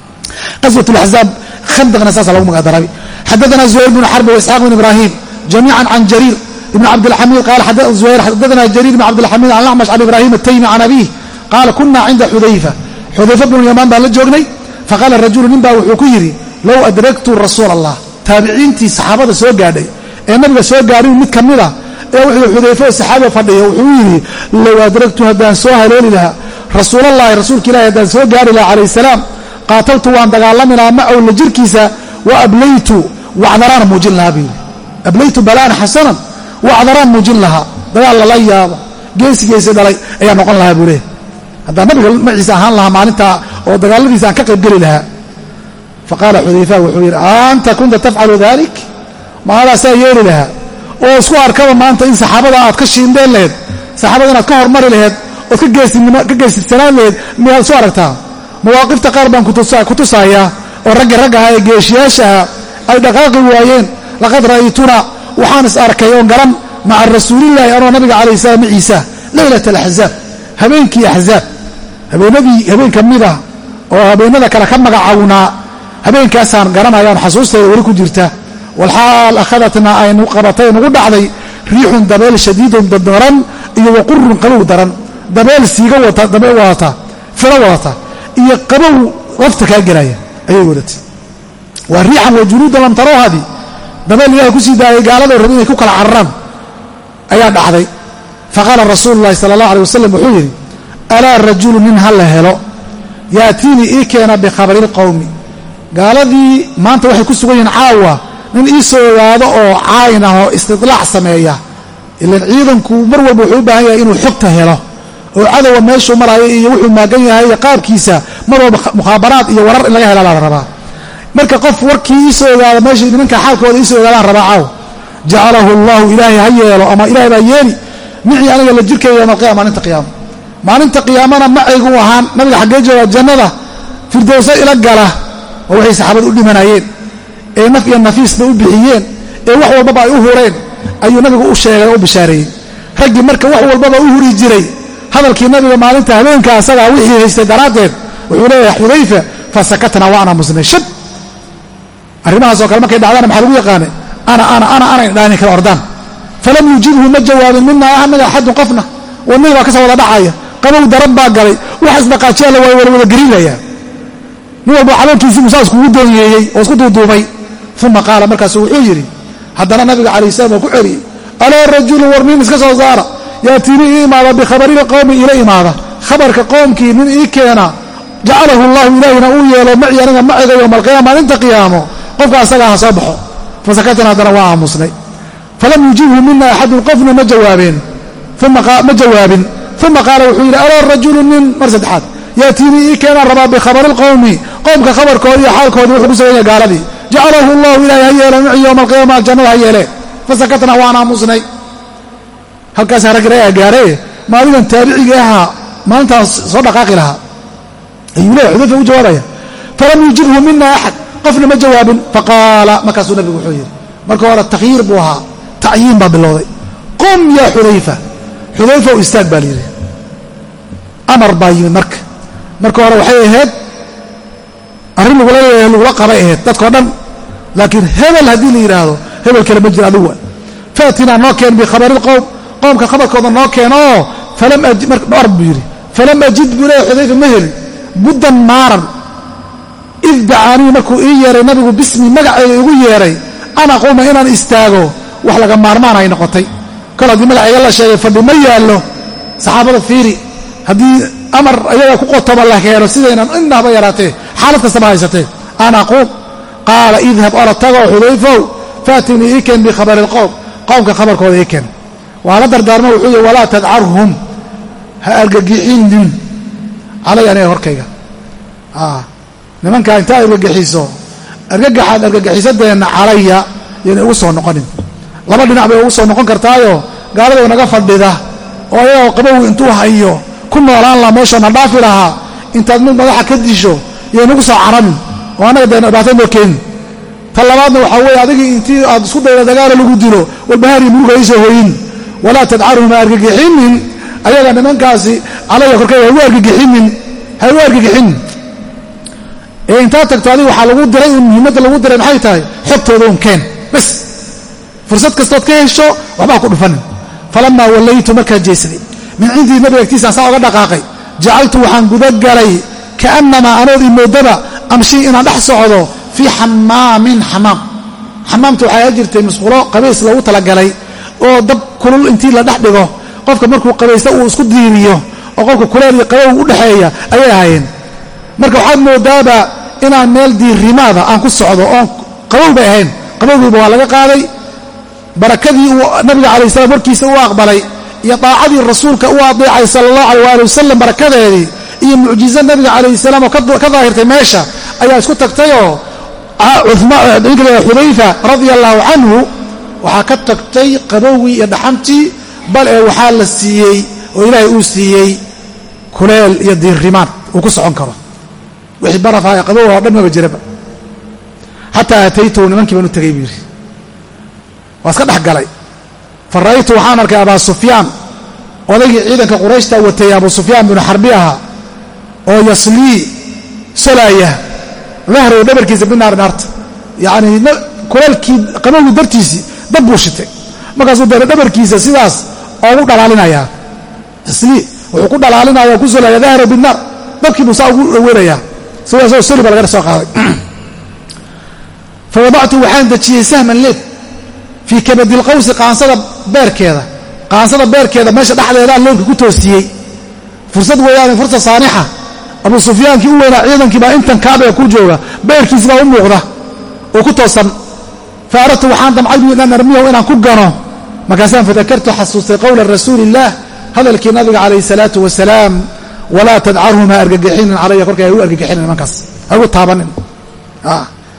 [SPEAKER 1] Qaswat laxzaab khandaqna saasa lagu magacdaray xadaana zuhayr bnu xarb waisxaaq bn ibraahim jamiican can jariir ibn cabdilxamiid zuhayr xadana jariir ibn cabdilxamiid can acmash can ibraahim ataymi can abiih qaala kuna cinda xudayfa xudayfa bnu yamaan baan la joognay faqaala rajulu nin baa wuxuu ku yidhi low adraktu rasuula allah taabiciintii saxaabada soo gaadhay ee nabiga soo gaadhin mid ka mida ee wuxuu xudayfo saxaabiga fadhiya wuxuu yidhi low adragtu haddaan soo haleeli lahaa rasuulallahi rasuulka ilahi haddaan soo gaari laha calayh salaam qaataltu waan dagaalami lahaa macahu la jirkiisa wa ablaytu wacdaraan muujin lahaa buu yidhi ablaytu balaan xasanan wacdaraan muujin lahaa dagaal lala yaabo geesi geesi dhalay ayaa noqon lahaa buu leehay haddaan nabiga maciisa ahaan lahaa maalintaa oo dagaaladiisa aan ka qaybgeli lahaa faqaala xudayfa wuxuu yidhi anta kunta tafcalu dalik maadaasaa yeeli lahaa oo isku arkaba maanta in saxaabada aad ka shiindeen laheyd saxaabada inaad ka hormari laheyd ood ka geesisanaan laheyd miyaad isu aragtaa mawaaqifta qaar baan ku tusayaa oo raggi rag ahaa ee geeshiyaashaha ay dhaqaaqi waayeen laqad ra'aytuna waxaan is arkay oon garan maca rasuulillahi anoo nabiga calayh salaam maciisa leylat alaxzaab habeenkii axzaab habeenadii habeen ka mid ah oo habeenada kale ka magacawnaa habeenkaasaan garanayaan xasuustayda weli ku jirta. Walxaal akhadatna aynu qabatay nagu dhacday riixun dabeel shadiidun daran iyo waqurun qabow daran. Dabeel siiga wata firo wadata iyo qabow lafta kaa gelaya ayay wadatay waa riixan wa junuudan lam dabeel ilahay ku sii daayay gaaladoo rabi inay ku kala cararaan. Ayaa dhacday. Faqaala rasuulu llahi sala allah alay wasalam wuxuu yidhi alaa rajulu nin ha la helo? Yaatiinii ii keena bikhabari lqowmi gaaladii maanta waxay ku sugan yihiin caawa nin ii soo ogaado oo caayn ah oo istidlaac sameeya ilan ciidanku mar walba wuxuu u baahan yahay inuu xogta helo oo cadowa meeshuu maraayo iyo wuxuu maagan yahay iyo qaabkiisa mar walba mukhaabaraad iyo warar in laga hela baa la rabaa. Marka qof warkii iisoo ogaado meesha nimanka xaalkooda iisoo ogaadaan rabaa caaw jacalahu allahu ilaahay ha yeelo ama ilahay baa yeeli micii aniga la jirkaya yowma alqiyama maalinta qiyaama. Maalinta qiyaamana macaygu ahaan nabiga xaggee jooga jannada firdowso ila gala oo waxay saxaabadu u dhimanayeen ee naf iyo nafiisba u bixiyeen ee wax walbaba ay u hureen ayuu nabigu u sheegay oo u bishaareeyey. Raggii marka wax walbaba u huri jiray hadalkii nabiga maalinta habeenka asagaa wixii haystay daraaddeed wuxuu leeyahay xudayfa fasakatna wa ana musnay shab arrimahaasoo kale markay dhacdaan maxaa lagu yaqaanay? Ana ana ana ana indhaani kala ordaan. Falam yujibhu ma jawaabin mina anaga axadun qofna wadnadii baa ka wada dhacaya. Qabow daran baa galay. Wax isdhaqaajiya la waa wada gariinaya nin walba caloolkiisii musaa iskugu doonyeeyey oo isku duuduubay. Uma qaala markaasu wuxuu yidhi haddana nabiga calayh salam oo ku celiyey alaa rajulu war nin iska soo saara yaatiini ii imaada bikhabari lqowmi ila imaada. Khabarka qoomkii nin ii keena jacalahu llahu ilaahina uu yeelo maci aniga maciga yowma alqiyaama maalinta qiyaamo. Qofka asagaa ha soo baxo. Fasakatan haddana waa aamusnay. Falam yujibhu mina axadun qofna ma jawaabeen ma jawaabin. Uma qaala wuxuu yidhi alaa rajulu nin mar saddexaad. Yaatiinii ii keenaan rabaa bikhabari lqowmi qowmka khabarkoodi iyo xaalkoodi wuxuu ku suganya gaaladii. Jacalahu llahu ilaahay ha yeelo mici yowma alqiyaama jannada ha yeele. Fasakatna waan aamusnay halkaas ragirayaa gaaree maalidan taabicigii ahaa maalintaas soo dhaqaaqi lahaa. Ayuu leeya xudayfa u jawaabaya. Falam yujibhu mina axad qofna ma jawaabin. Faqaala markaasuu nabigu wuxuu yidhi. Marka hore takhyiir buu ahaa. Tacyiin baa bilowday. Qum yaa xudayfa. Xudayfa u istaag baa layidhi amar baa yimid marka. Marka hore waxay ahayd arrin lagula leeyahay lagula qabay ahayd dadkao dhan. Laakiin hebel haddii la yidhaahdo hebel kale ma jiro adigu faatinaa noo keen bikhabari lqowm qoomka khabarkooda noo keen oo or buu yidhi falam ajid buu leeya xudayfa ma helin buddan maaran id dacaanii markuu ii yeeray nabigu bismi magacayga igu yeeray an aquuma inaan istaago wax laga maarmaan ay noqotay. Kol haddii magacayga la sheegay fadhi ma yaallo. Saxaabada fiiri haddii amar ayaga ku qotoba la keeno sidaynan inahba yaraatee xaalad kastaba haysatee. An aquum qaala idhab ora tagoo xudayfow faatinii ii keen bikhabari lqowm qowmka khabarkooda ii keen waa la dardaarmo wuxuu yihi walaa tadcarhum. Ha argagixinin calay aniga horkayga. Nimankaa intaa argagixiso argagaxaad argagixisadeenna calaya yana ugu soo noqonin. Laba dhinac bay ugu soo noqon kartaayo gaalada naga fadhida oo ayagoo qabow intuu hayo ku noolaan laha meeshana dhaafi lahaa intaad mid madaxa ka disho yaynagu soo caranin oo annaga dee dhibaatayn noo keenin ta labaadna waxaa weeye adigii intii aad isku dayda dagaala lagu dilo walbahaari muruga iisoo hoyin walaa tadcarhum ha argagixinin. Ayaga nimankaasi calaya korkeeda hagu argagixinin ha igu argagixinin. Ee intaad tagto adiga waxaa lagu diray un muhiimadda lagu diray maxay tahay? Xogtooda un keen. Bas. Fursad kastood ka hesho waxbaa ku dhufanin. Falamaa wallaytu markaan jeesaday min cindii nabiga agtiisaan saa oga dhaqaaqay jacaltu waxaan gudagalay kaannamaa anood imoodaba amshii inaan dhex socdo fii xamaamin xamaam. Xamaamta waxaa jirtay musqulo qabays lagu talagalay oo dab kulul intii la dhex dhigo qofka markuu qabaysta uu isku diiriyo oo qofka kuleel iyo qabow u dhexeeya ayay ahaayeen. Marka waxaad moodaaba inaan meel diirimaada aan ku socdo oon qabow bay ahayn qabowgiiba waa laga qaaday barakadii uu nabiga calai salam warkiisa u aqbalay iyo daacadii rasuulka u adeecay sala allahu aleh waali wasalam barakadeedii iyo mucjizo nabiga calayhi salaam oo ka daahirtay meesha ayaa isku tagtayoo xudayfa radia allahu canhu waxaa ka tagtay qabowgii iyo dhaxantii bal ee waxaa la siiyey oo ilaahay uu siiyey kuleel iyo diirimaan uu ku socon karo. Wixii barafa ee qabow oo dhan maba jiraba xataa ataytuhu nimankii baan u tegay buu yidhi. Waa iska dhex galay. Fa ra'aytu waxaan arkay abaa sufyaan odaygii ciidanka qurayshta watay abu sufyaan binu xarbi ahaa oo yaslii solaaya dahrow dhabarkiisa binaar naarta yacnii kuleelkii qabowgii dartiisii dab buu shitay. Markaasuu deena dhabarkiisa sidaas oogu dhalaalinayaa yaslii wuxuu ku dhalaalinaya ku solaya dahrow binaar dabkii buu saa ugu dhaweynayaa sidaasoo soli ba soo qaaday. Fa waxaan dejiyey sahman leeb fii kabadi lqawsi qaansada beerkeeda. Qaansada beerkeeda meesha dhexdeedaa leebka ku toosiyey. Fursad weeyaane fursa saanixa. Abu sufyaankii u weynaa ciidankii baa intan kaabee ku jooga. Beerkiisi baa u muuqda. Oo ku toosan fa aradtu waxaan damcay bu inaan armiyahu inaan ku gano markaasaan fadakartu xasuustay qowla rasuuli illaah hadalkii nabiga calayhi salaatu wasalaam walaa tadcarhum ha argagixinin calaya korkay ha u argagixinin nimankaas ha ugu taabanin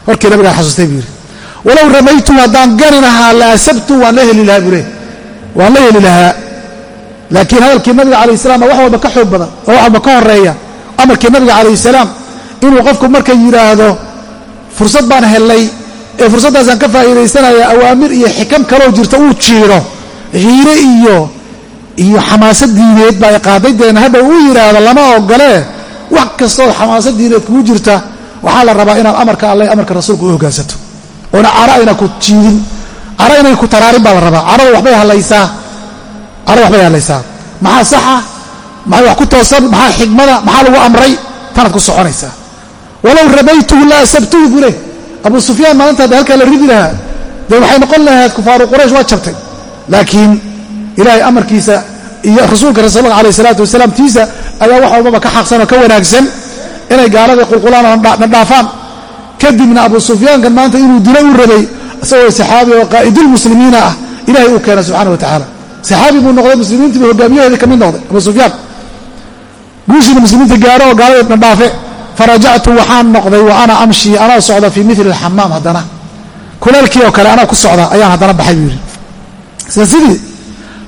[SPEAKER 1] horkii nabigaa xasuustay buu yidhi walow ramaytu haddaan gani lahaa la asabtu waan la heli lahaa buu leh waan la heli lahaa laakiin hadalkii nabiga calayh salam baa wax walba ka xoog badan oo wax walba ka horreeya amarkii nabiga calayh salaam inuu qofku marka yidhaahdo fursad baan hellay ee fursaddaasaan ka faa'iidaysanaya awaamir iyo xikam kaloo jirta uu jiiro hiire iyo iyo xamaasad diineed baa qaaday deen hadda uu yidhaahdo lama ogolee wax kastoo xamaasad diineed kugu jirta waxaa la rabaa inaad amarka alle amarka rasuulka u hoggaansato oona cara ayna ku jiidin cara inay ku taraarin baa la rabaa. Carada waxbay hallaysaa carada waxbay hallaysaa. Maxaa saxa maxay wax ku toosan maxaa xigmada maxaa lagu amray? Tanaad ku soconaysaa. Walow rabaytuhu la asabtuhu buu leh abu sufyaan maalinta hadda halkaa la ridi lahaa. Dee waxay noqon lahayd kufaaru quraysh waa jabtay. Laakiin ilaahay amarkiisa iyo rasuulka rasuulka calayh isalaatu wasalaam tiisa ayaa wax walbaba ka xaqsan oo ka wanaagsan. Inay gaaladii qulqulaan na dhaafaan. Kadibna abu sufyaankan maanta inuu dilo u rabay isagoo saxaabi oo qaa'idulmuslimiina ah ilahay uu keena subxana wa tacaala. Saxaabi buu noqday muslimiintiiba hogaamiyaheedii ka mid noqday abu sufyaan. Guushiina muslimiinta gaaro oo gaaladii dhaafe farajactu waxaan noqday wa ana amshi anoo socda fii mili alxamaam haddana. Kuleelkii oo kale anoo ku socda ayaan haddana baxay buu yidhi. Sidii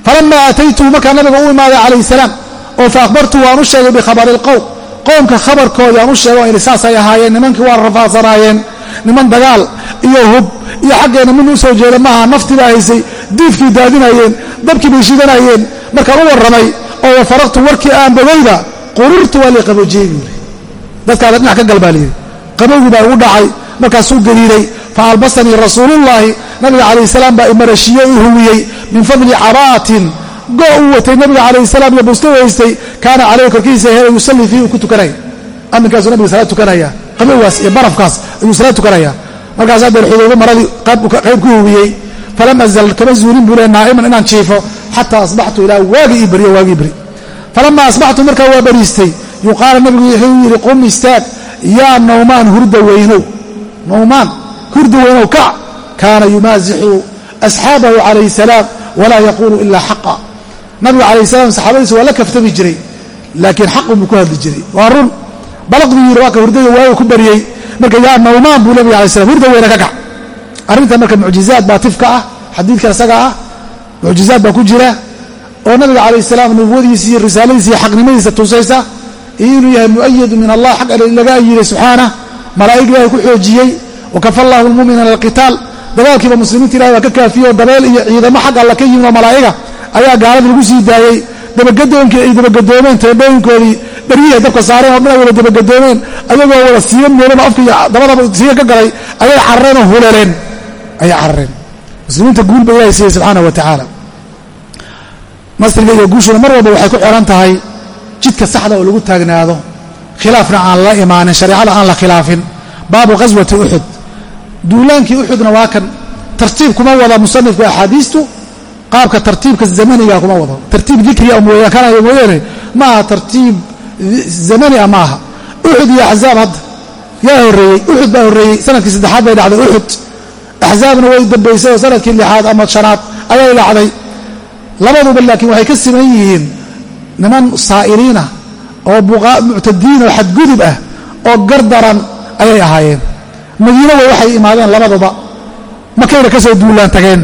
[SPEAKER 1] falamaa aataytuhu markaa nabiga u imaaday calayh salaam oo fa akhbartu waan u sheegay bikhabari ilqowm qoomka khabarkoodii aan u sheego ini saasay ahaayeen nimankii waa rafaadsanaayeen niman dagaal iyo hub iyo xaggeenna min u soo jeeda maaha naftii baa haysay diifkii daadinayeen dabkii bay shidanayeen markaan u warramay oo wafaraqtu warkii aan bogayda qururtu waa lii qaboojiyey buuri dadkaada dhinac ka gal baa layidhi qabowgii baa igu dhacay markaasuu gadiiday fa albasanii rasuulullaahi nabiga calayh salaam baa imarashiye i huwiyey min fadli cabaatin go uu watay nabiga calayh salaam iyo busta haystay kaana caleyhi korkiisa he yusallii fiihi uu ku tukanaya aminkaasuu nabiga salaad tukanaya. Qabowgaas iyo barafkaas ayuu salaad tukanaya. Markaasaa dee xudaybo maradii qayb ku huwiyey falam azal kama zuulin buu le naa'iman inaan jiifo xataa asbaxtu ilaa waagii ii beriyo waagii beri. Falama asbaxtu markaa waa beriistay yuqaala nabigu wuxuu yidhi qum istaag yaa nawmaan hurda weynow. Nawmaan hurda weynow kac kaana yumaasixu asxaabahu calayhi salaam walaa yaquulu ilaa xaqa. Nabigu calayh salaam saxaabadiisa waa la kaftami jiray laakiin xaq unbuu ku hadli jiray. Waa run. Balaq buu yidhi waa ka hurdada waaga ku bariyey. Marka yaa nawmaan buu nabiga alay slam hurda weyna ka kac arrinta marka mucjizaad baa tifka ah xadiidka isaga ah mucjizaad baa ku jira. Oo nabiga calayh salaam nubuwadiisa iyo risaaladiisa iyo xaqnimadiisa tusaysa inuu yahay mu'ayadu min allah xag ale laga ayiday subxaanah malaa'ig ilahay ku xoojiyey wakafa allahu lmu'mina lilqitaal dagaalkiiba muslimiinta ilahay baa ka kaafiyey oo dabeel iyo ciidamo xag alla ka yimid oo malaa'iga ayaa gaalada lagu sii daayey. Dabagadoonkii ay dabagadoomeen teendhooyinkoodii dharyihay dabka saareen oo dhan ay wada dabagadoomeen ayagoo wada siigan meelaba afka iyo dabadaba siigan ka galay ayay carareen oo huleleen. Ayay carareen muslimiinta guul ba ilahay siiyey subxaanah wa tacaala nasriga iyo guushuna mar walba waxay ku xihan tahay jidka saxda oo lagu taagnaado khilaafna aan la imaanin shareecada aan la khilaafin. Baabu ghaswati uxud duulaankii uxudna waa kan tartiib kuma wada musanifku axaadiistu qaabka tartiibka zamaniga kuma wado tartiib dikriga mooyaane? Ma aha tartiib zamani ah ma aha. Uxud iyo axzaab hadda yaa horreeyey. Uxud baa horreeyey sannadkii saddexaad bay dhacday uxud axzaabna way dambaysay oo sannadkii lixaad ama shanaad ayay dhacday. Labaduba laakiin waxay ka siman yihiin niman saa'iriina oo muctadiin oo xadgudub ah oo gardaran ayay ahaayeen. Madiina way waxay imaadeen labaduba. Makayna ka soo duulaan tageen.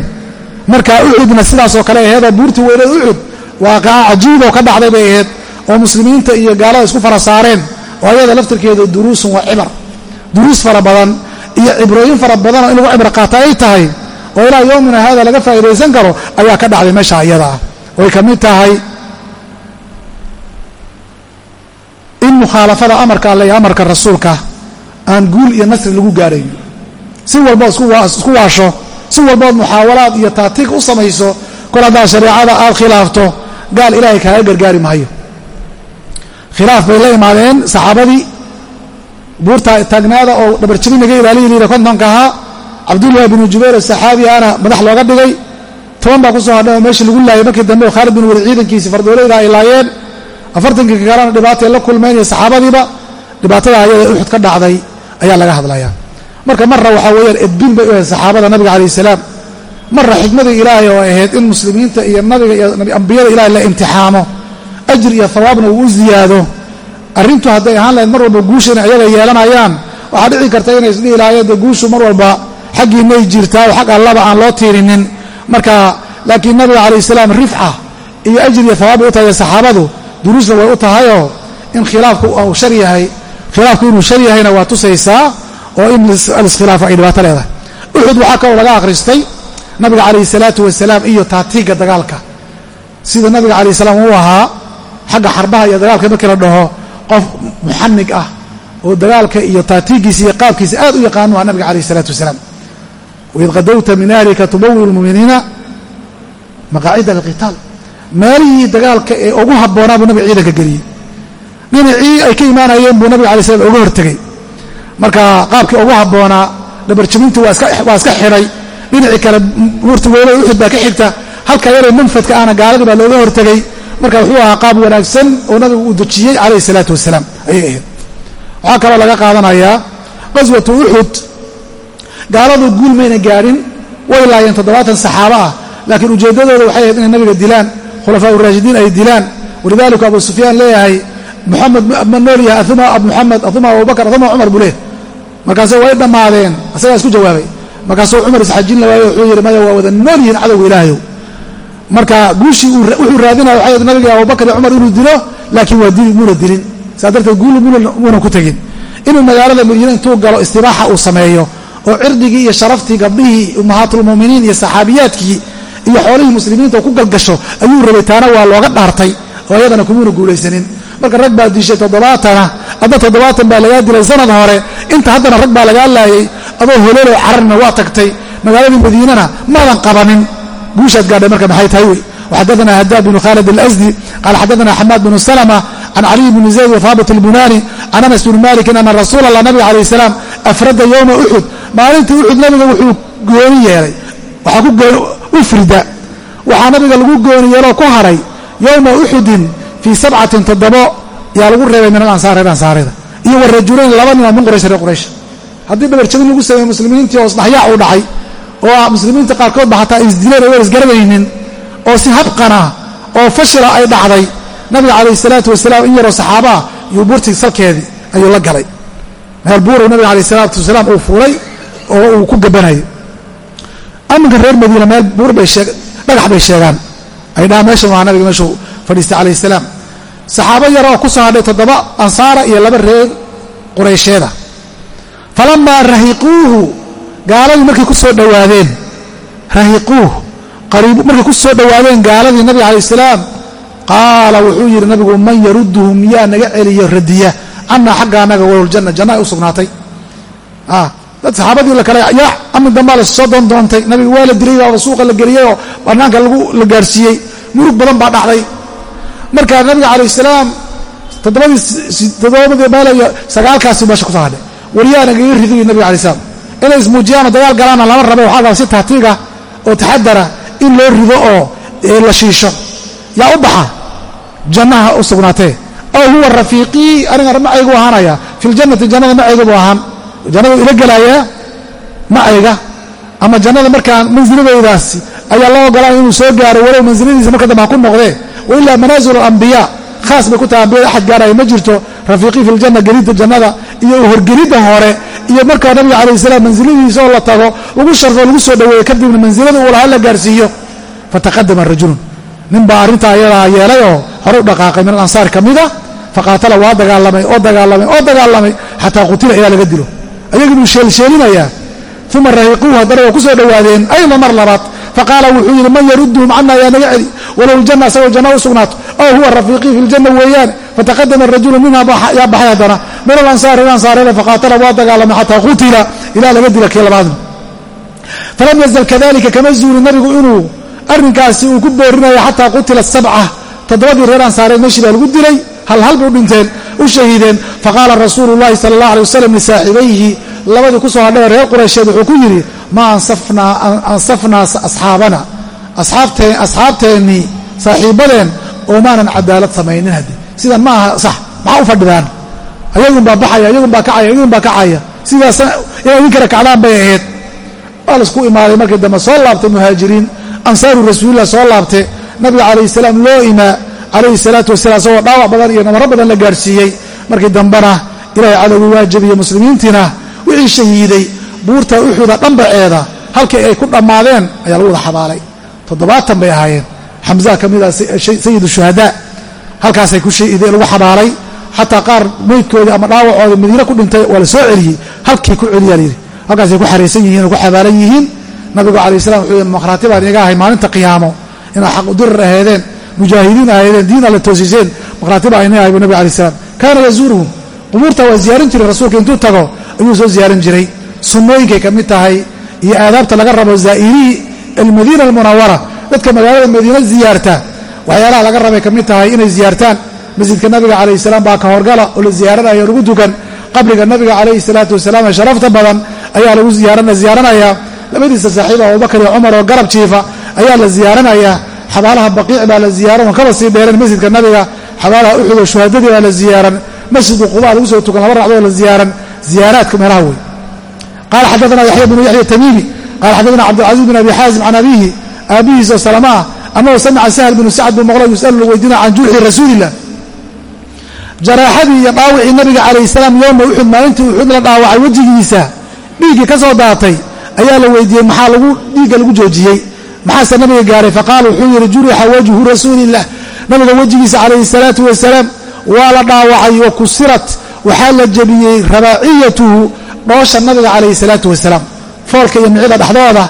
[SPEAKER 1] Marka uxudna sidaasoo kale aheedoo buurtii weyneed uxud waaqaca cajiiboo ka dhacday bay ahayd oo muslimiinta iyo gaalada isku fara saareen oo ayada laftirkeedu duruusun waa cibar duruus fara badan iyo cibrooyin fara badanoo in lagu cibro qaata ay tahay oo ilaa yowmina haada laga faa'idaysan karo ayaa ka dhacday meesha iyada ah. Way ka mid tahay in mukhaalafada amarka alle iyo amarka rasuulka aan guul iyo nasri lagu gaadhayn. Si walbood isku waasho si walbood muxaawalaad iyo taatiig u samayso kol haddaa shareecada aad khilaafto gaal ilaahay kaaga gargaari maayo. Khilaaf bay la imaadeen saxaabadii buurta taagnaada oo dhabarjabin laga ilaaliyi liira kontonka ahaa cabdullahi binu jubayr saxaabi ana madax looga dhigay. Toban baa ku soo hadhay oo meeshii lagu laayay markii dambe oo khaalid bin waliid ciidankiisi fardoolayda ay laayeen afartankii kalena dhibaatay la kulmeen saxaabadiiba dhibaatada ayada uxud ka dhacday ayaa laga hadlayaa. Marka marra waxaa weeyaan edbin bay u ahayd saxaabada nabiga calayh salaam. Marra xikmadii ilaahay oo ahayd in muslimiinta iyo nabiga iyo ambiyada ilahay la imtixaamo ajir iyo hawaabna uu u ziyaado. Arrintu hadday ahaan lahayd mar walba guusha inay ayaga yeelanayaan. Waxaa dhici karta inay isdhihi lahaayeen dee guushu mar walba xaggiinay jirtaa oo xag allaba aan loo tiirinin. Marka laakiin nabiga calayh salaam rifca iyo ajir iyo hawaab bay u tahay saxaabadu duruusna way u tahayoo in khilaafku uu shar yahay. Khilaafku inuu shar yahayna waa tusaysaa oo in aliskhilaafo ay dhibaato leedahay. Uxud waxaa kaloo laga akhristay nabiga calayhi salaatu wasalaam iyo taatiigga dagaalka. Sida nabiga calayh salaam uu ahaa xagga xarbaha iyo dagaalka markii la dhaho qof muxanig ah oo dagaalka iyo taatiiggiisa iyo qaabkiisa aad u yaqaanu ah nabiga calayh salaatu wasalaam. Waid qadowta min ahlika tubawiru lmuminiina maqaacida alqitaal meelihii dagaalka ee ugu habboonaa buu nabiga ciidanka geliyey. Dhinacii ay ka imaanayeen buu nabiga alay slam uga hortegey marka qaabkii ugu habboonaa dhabarjabintu waa iska xidhay dhinacii kale weyne uxud baa ka xigta halka yaree manfadka ahna gaaladii baa looga hortegey marka wuxuu ahaa qaab wanaagsan oo nabigu uu dejiyey calayhi salaatu wasalaam ayay ahayd. Waxaa kaloo laga qaadanayaa qaswatu uxud gaaladu guul mayna gaadhin way laayeen toddobaatan saxaabo ah laakiin ujeeddadooda waxay ahayd inay nabiga dilaan khulafaa uraashidiin ay dilaan. Walidaalika abu sufyaan leeyahay muxamed ma nool yahay uma muxamed uma abubakar uma cumar buu leeyahy markaase way dhammaadeen. Asagaa isku jawaabay. Markaasuu cumar isxajin la waayo wuxuu yidhi maya waa wada nool yihiin cadowga ilaahayow. Marka guushii wuxuu raadinaya waxay ahayd nabiga abubakar iyo cumar inuu dilo laakiin waa dili muuna dilin. Saa darteed guul muuna ku tegin. Inuu magaalada madiine intuu galo istibaaxa uu sameeyo oo cirdigii iyo sharaftii gabdhihii ummahaatulmuminiin iyo saxaabiyaadkii iyo xoolihii muslimiinta ku galgasho ayuu rabay taana waa looga dhaartay oo iyadana kumuuna guulaysanin. Marka rag baa dishay toddobaatana adna toddobaatan baa lagaa dilay sanad hore inta haddana rag baa lagaa laayay adoo holoolow cararna waa tagtay magaaladii madiinana maadan qabanin. Guushaad gaadhay marka maxay tahay wey? Waxadana hadaab bnu khaalid alasdi qaala xadana xamaad bnu salma can caliy bni zayd whaabit albunani can anas bni malikin ana rasuula allah nabiga calayh salaam afrada yowma uxud maalintii uxud nabiga wuxuu gooni yeelay ufrida waxaa nabiga lagu gooni yeeloo ku haray yowma uxudin fii sabcatin toddobo. Yaa lagu reebay min alansaar reer ansaarida. Iyo wa rajulayn laba nin oo min quraysh reer quraysh. Haddii dhabarjabin lagu sameeye muslimiintii oo isdhaxyaac u dhacay oo muslimiinta qaarkood ba hataa isdileen oo isgarabaynin oo si habqana oo fashila ay dhacday nabiga calayh salaatu wasalaam in yaroo saxaabaa yuu buurtii salkeedii ayuu la galay. Meel buuruu nabiga calayh salaatu wasalaam uu fuulay oo uu ku gabanayay aminka reer madiina meel buur bay dhagax bay sheegaan. Ay dhahaan meeshan waa nabiga? Meeshuu fadhiistay calayh salaam. Saxaabo yar oo ku soo hadhay toddoba ansaara iyo laba reer quraysheeda. Falamaa rahiquuhu gaaladii markay ku soo dhowaadeen. Rahiquuh markay ku soo dhowaadeen gaaladii nabiga calayh salaam qaala wuxuu yidhi nabigu man yarudduhu miyaa naga celiyo radiya? Cannaa xagga annaga waluljanna janna ay u sugnaatay dad saxaabadii la kale yaa amin dambaa la soo doondoontay nabiga waa la dilay oo suuqa la geliyey oo bannaanka la gaarsiiyey. Murug badan baa dhacday. Marka nabiga calayh salaam toddobadii toddobadii meel iyo sagaalkaasi meesha ku soo hadhay wariyaa nagaga ridiyo nabiga alay salaam. Inay ismuujiyaanoo dagaal galaana lama rabe waxaa gaa si tahtiiga oo taxadara in loo rido oo la shiisho. Yaa u baxa jannaha u sugnaatee. Aw huwa rafiiqii aniga macaygu ahaanaya fi ljannati jannada macayga buu ahaan jannadu ila gelayaa macayga ama jannada markaa mansiladaydaasi ayaa loo ogolaa inuu soo gaaro walow mansiladiisa marka dambe ha ku noqdee. Wailaa manaasil alambiyaa khaas bay ku tahay ambiyada axad gaaraya ma jirto rafiiqii fi ljanna gelidda jannada iyo horgelidda hore iyo markaa nabiga calayh salaam mansiladiisa oo la tago lagu sharfo lagu soo dhoweeyo kadibna mansilada uu lahaa la gaarsiiyo. Fataqadama rajulun nin baa arrintaa yeelay oo hore u dhaqaaqay min alansaar ka mida faqaatala waa dagaalamay oo dagaalamay oo dagaalamay xataa qutila ilaa laga dilo ayagii buu sheelsheelinayaa. Uma rahiquuhu haddana waa ku soo dhowaadeen ayda mar labaad. Faqaala wuxuu yidhi man yaruduhum cana yaa naga celi? Walow ljanna asagoo janna u sugnaato aw huwa rafiiqii fi ljanna weeyaane fataqadama rajulu minha yaa baxay haddana. Min alansaari ilansaareeda faqaatala waa dagaalamay xataa qutila ilaa laga dila kii labaadna falam yazal kadalika kama zuuli nabigu inuu arrinkaasi uu ku boorinayo xataa qutila sabca. Toddobadii reer ansaareed meeshii baa lagu dilay hal hal bay u dhinteen u shahiideen faqaala rasuulu llahi sala allah alay wasalam lisaaxibayhi labadii ku soo hadhay reer quraysheed wuxuu ku yidhi maa ansafnaa asxaabana asxaabteennii saaxiibbadeen oo maanan cadaalad samaynin haddi sidan ma aha sax maxaa u fadhidaan? Ayagun baa baxaya ayagun baa kacaya ayagun baa kacaya. Sidaas inay idinkana kacdaan bay ahayd. Waa la isku imaaday markii dambe soo laabtay muhaajiriin ansaaru rasuulilah soo laabtay. Nabiga calayhi salaam loo imaa calayhi salaatu wasalaam isagoo dhaawac badan iyo namaro badan la gaarsiiyey markii dambena ilahay cadowgu waajabiye muslimiintiina wixii shahiiday buurta uxuda dhambaceeda halkii ay ku dhammaadeen ayaa lagu wada xabaalay toddobaatan bay ahaayeen xamza ka mid ah sayid shuhadaa halkaasay ku shahiideen lagu xabaalay xataa qaar meydkoodii ama dhaawacooda madiine ku dhintay waa la soo celiyey halkii ku celiyaa layidhi halkaasay ku xaraysan yihiin oo ku xabaalan yihiin nabigu calayh salam wuxuu yidhi makhraati baan inaga ahay maalinta qiyaamo inaad xaq udirar aheedeen mujaahidiin aheedeen diin alla toosiseen makhraati baa inaga ahay buu nabig alay salam kaana yazuuruhum qubuurta waa ziyaarin jiray rasuulka intuu tago ayuu soo ziyaarin jiray sunnooyinkay ka mid tahay iyo aadaabta laga rabo zaa'irihii almadiina almunawara dadka magaalada madiina ziyaarta waxyaalaha laga rabay ka mid tahay inay ziyaartaan masjidka nabiga calayhi salaam baa ka horgala oo la ziyaaranayo lagu tukan qabriga nabiga calayhi salaatu wasalaam ee sharafta badan ayaa lagu ziyaaranayaa labadiisa saaxiiba abubakar iyo cumar oo garab jiifa ayaa la ziyaaranayaa xabaalaha baqiic baa la ziyaaran oo kaba sii dheereen masjidka nabiga. Xabaalaha uxud oo shuhadadii baa la ziyaaran. Masjidu quba lagu soo tukan laba racdoo la ziyaaran. Ziyaaraadka meelaha wey qala xadaana yaxya bnu yaxya tamiimi qala xadaana cabdilcaziz bin abi xaazim can abihi aabihiisoo salama ah annahu samica sahl binu sacd buu maqlo yus'alu la weydiina can juuxi rasuulilah jaraaxadii iyo dhaawicii nabiga calayh salaam yowma uxud maalintii uxud la dhaawacay wejigiisa dhiiggii ka soo daatay ayaa la weydiiyey. Maxaa lagu dhiigga lagu joojiyey maxaase nabiga gaaray? Faqaala wuxuu yidhi jurixa wajhu rasuuliillah nabiga wejigiisa calayhi salaatu wasalaam waa la dhaawacay wa kusirat waxaa la jebiyey rabaaciyatuhu. Dhoosha nabiga calayhi salaatu wasalaam foolka iyo micida dhexdooda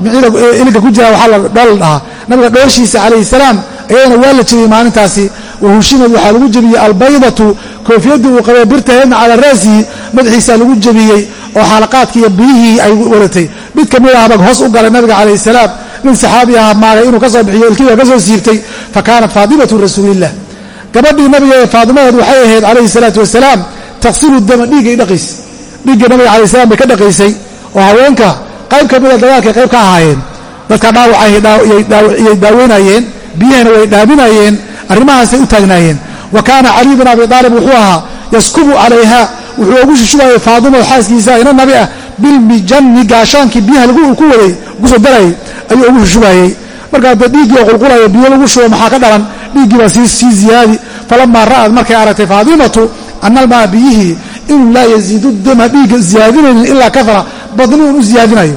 [SPEAKER 1] micida iliga ku jira waxaa la dhahaa. Nabiga dhooshiisa calayhi salaam ayadana waa la jebiyey maalintaasi. Wahushimad waxaa lagu jebiyey albaydatu koofiyadii uu qabay birtaheedna calaa raasihi madaxiisaa lagu jebiyey oo xaalaqaadkii iyo biyihii ay wadatay mid ka mid ahbag hoos u galay nabiga calayhi salaam nin saxaabi aha maagay inuu ka soo bixiyo ilkiiba ka soo siibtay fa kaanat faadimatu rasuuliillah gabadhii nabiga ee faadimaheed waxay ahayd calayhi salaatu wasalaam taqsilu dama dhiiggay dhaqaysay dhiigga nabiga calayh salam bay ka dhaqaysay oo haweenka qayb ka mida dagaalkay qayb ka ahaayeen. Dadka dhaawacayay daaweynayeen biyahana way dhaaminayeen arrimahaasay u taagnaayeen. Wa kaana caliy bin abi aalib wuxuu ahaa yaskubu calayha wuxuu ugu shushubayay faadimo xaaskiisa ina nabi ah bilmijanni gaashaankii biyaha ku waday ku soo darayay ayuu ugu shushubayey markaa dee dhiiggii oo biyo lagu shubo maxaa ka dhalan? Dhiiggii baa sii ziyaadi. Falamaa ra'ad markay aragtay faadimatu ana almaa biyihii inuu laa yaziidu dama dhiigga ziyaadinaynin ilaa kafara badniun u ziyaadinayo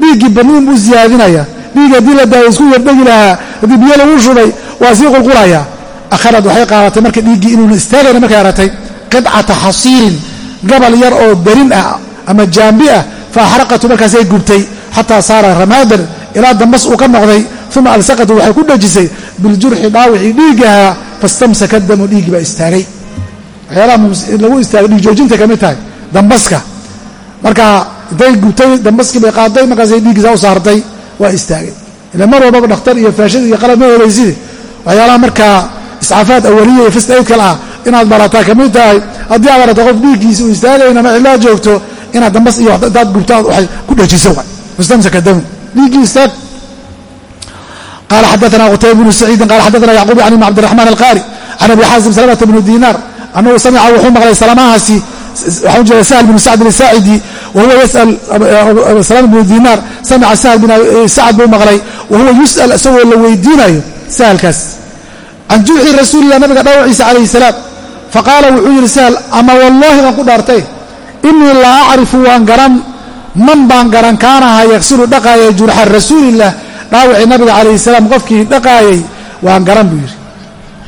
[SPEAKER 1] dhiiggii badniun buu ziyaadinaya. Dhiiggi haddii la daayo isku yardhegi lahaa haddii biyo lagu shubay waa sii qulqulaya. Akharad waxay qaadatay marka dhiiggii inuuna istaagayna markay aragtay qidcata xasiirin gabal yar oo darin ah ama jaambi ah fa markaasay gubtay xataa saara ramaadan ilaa dambas uu ka noqday uma alsaqatu waxay ku dhejisay biljurxi dhaawicii dhiiggahaa fastamsaka damu dhiiggii baa istaagay. Waxyaalaha lagu istaagay dhiig joojinta ka mid tahay dambaska. Marka intay gubtay dambaskii bay qaaday markaasay dhiiggiisa u saartay waa istaagay. Ila mar walbaba dhakhtar iyo faashad iyo qalab ma helayside waxyaalaha markaa iscaafaad awaliya iyo fist aid kale ah inaad barataa ka mid tahay haddii aad barato qof dhiiggiisa uu istaagayna ma cilaa joogto inaad dambas iyo intaad gubtaad waxay ku dhejiso mustamsaka damu dhiiggii istaag qala xadaana qutayba bnu saciidin qala xadaana yacquub can ibn cabdiraxmaan alqaari can abi xaasim salamata bnu dinaar annahu samica wuxuu maqlay salamahaasi waxaan ujeeda sahl bnu sacd asaacidi wahuwa yasal salam bnu dinaar samica sahl bin sacd buu maqlay wahuwa yus'al isagoo la weydiinayo sahalkaas can juuci rasuulilah nabiga dhaawaciisa calayhi salaam faqaala wuxuu yidhi sahl ama wallaahi baan ku dhaartay inii la acrifu waan garan. Man baan garan kaanaha yaqsilu dhaqaaya jurxa rasuulilah dhaawacii nabiga calayhi salaam qofkii dhaqaayay waan garan buu yidhi.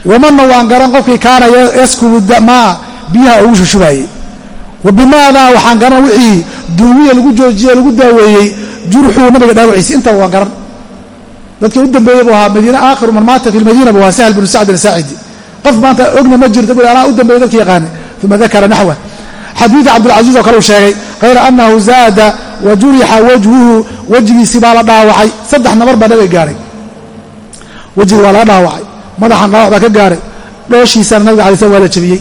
[SPEAKER 1] Wamanna waan garan qofkii kaana yaskubu maa biyaha ugu shushubaayey wa bimaadaa waxaan garan wixii duuwiya lagu joojiye lagu daaweeyey jurxuu nabiga dhaawaciisi intaba waan garan. Dadkii u dambeeyey buu ahaa madiine aakhiru man maata fi lmadiina buu ahaa sahl binu sacd asaacidi qof maanta ogna ma jirto bui anaa u dambeeyey dadki yaqaana uma dakara naxwa xadiida cabdilcasiis oo kale uu sheegay hayra annahu zaada wa jurixa wajhuhu wejigiisii baa la dhaawacay saddex nabar baa nabiga gaadhay wejiga waa laga dhaawacay madaxan dhaawac baa ka gaadhay dhooshiisana nabiga alai slam waa la jebiyey.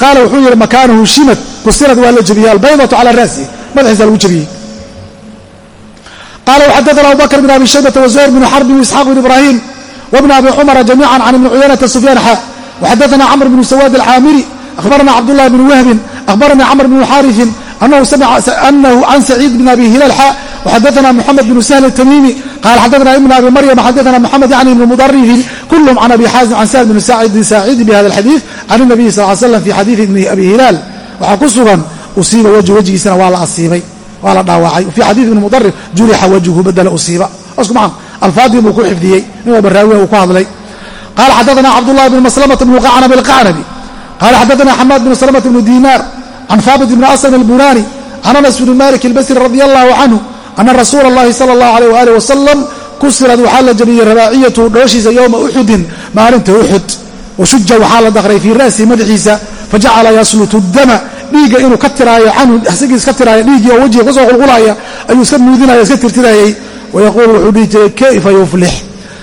[SPEAKER 1] Qaala wuxuu yidhi makaanuhu shimad kusirad waa la jebiyey albaydatu calaa ra'si madaxiisa lagu jebiyey. Qala wxadana abubakr bn abi shaybata wazuhayr bn xarbi وisxaaq bn ibrahim wbn abi cumara jamiica can ibni cuyaynata sufyaan xa waxadana camr bn sawaad alcaamiri akhbarana cabdullahi bn wahbin abaranii camr bn xariin anahu can saciid bn abi hilaal xa xadana mxamed bn sahl tamiimi qaal xadana ibn abi maryam xadana mxamed yani ibn mudarifin kulhm can abi xaazim can sahl bn saacidi bhada xadiid can nabiy sal l slam fi xadiidi bni abi hilaal waxaa ku sugan usiiba wajhu wejgiisana waa la asiibay waa la dhaawacay fi xadii ibni mudarif jurixa wajhu badela usiiba isku maa alfaadii buu ku xifdiyey nin walba raawiga uu ku hadlay qaal xadana cabdullahi bn maslamata bn qacnab alqacnabi qala xadaثna xamaad bn slmة bn dinar can haabit bn aslam albunani can anas bn malik albasri radi allahu canhu ana rasuula اllahi salى اllahu alيh walih wasalam kusirad waxaa la jabiyey rabaaciyatu dhooshiisa yowma uxudin maalinta uxud washuja waxaa la dakray fii ra'si madaxiisa fajacala yaslutu dama dhiigga inuu ka tiraayo canhu isagiis ka tiraayo dhiiggii oo wejiga kasoo qulqulaya ayuu iska nuudinaya iska tirtirayay wayaquulu wuxuu dhihi jiray kayfa yuflix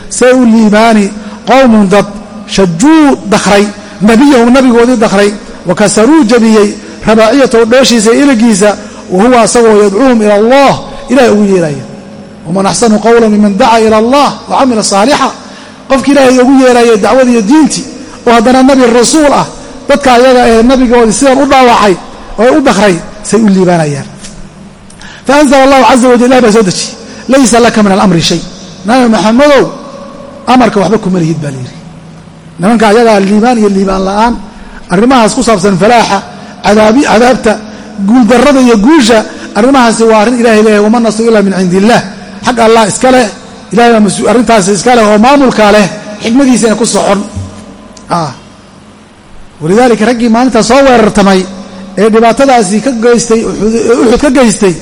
[SPEAKER 1] see u liibaani qowmun dad shajuu dakray nebiyahum nabigoodii dakray wakasaruu jabiyey rabaaciyatahu dhooshiisa iligiisa wa huwa asagoo yadcuuhum ila allah ilahay ugu yeeraya waman axsanu qowla miman dacaa ila allah wa camila saalixa qofki ilaahay ugu yeeraya dacwadiiyo diintii oo haddana nabi rasuul ah dadka ayaga ee nabigoodii sidan u dhaawacay oo u dakray say u liibaanayaan. Faanzla allahu caza wajal ilah baa soo dejiyey. Laysa laka min alamri shay. Nabi maxamedow amarka waxba kuma lihid baa layidhi nimanka ayagaa liibaan iyo liibaan la'aan arrimahaas ku saabsan falaaxa cadaabta guuldarrada iyo guusha arrimahaasi waa arrin ilahay leeyahay waman nasru ila min cindi illah xag allah iska leh ilahay arrintaasi iska leh oo maamulkaa leh xikmadiisana ku socon. Walidaalika raggii maalintaa soo weerartamay ee dhibaatadaasi ka geystay uxud ka geystay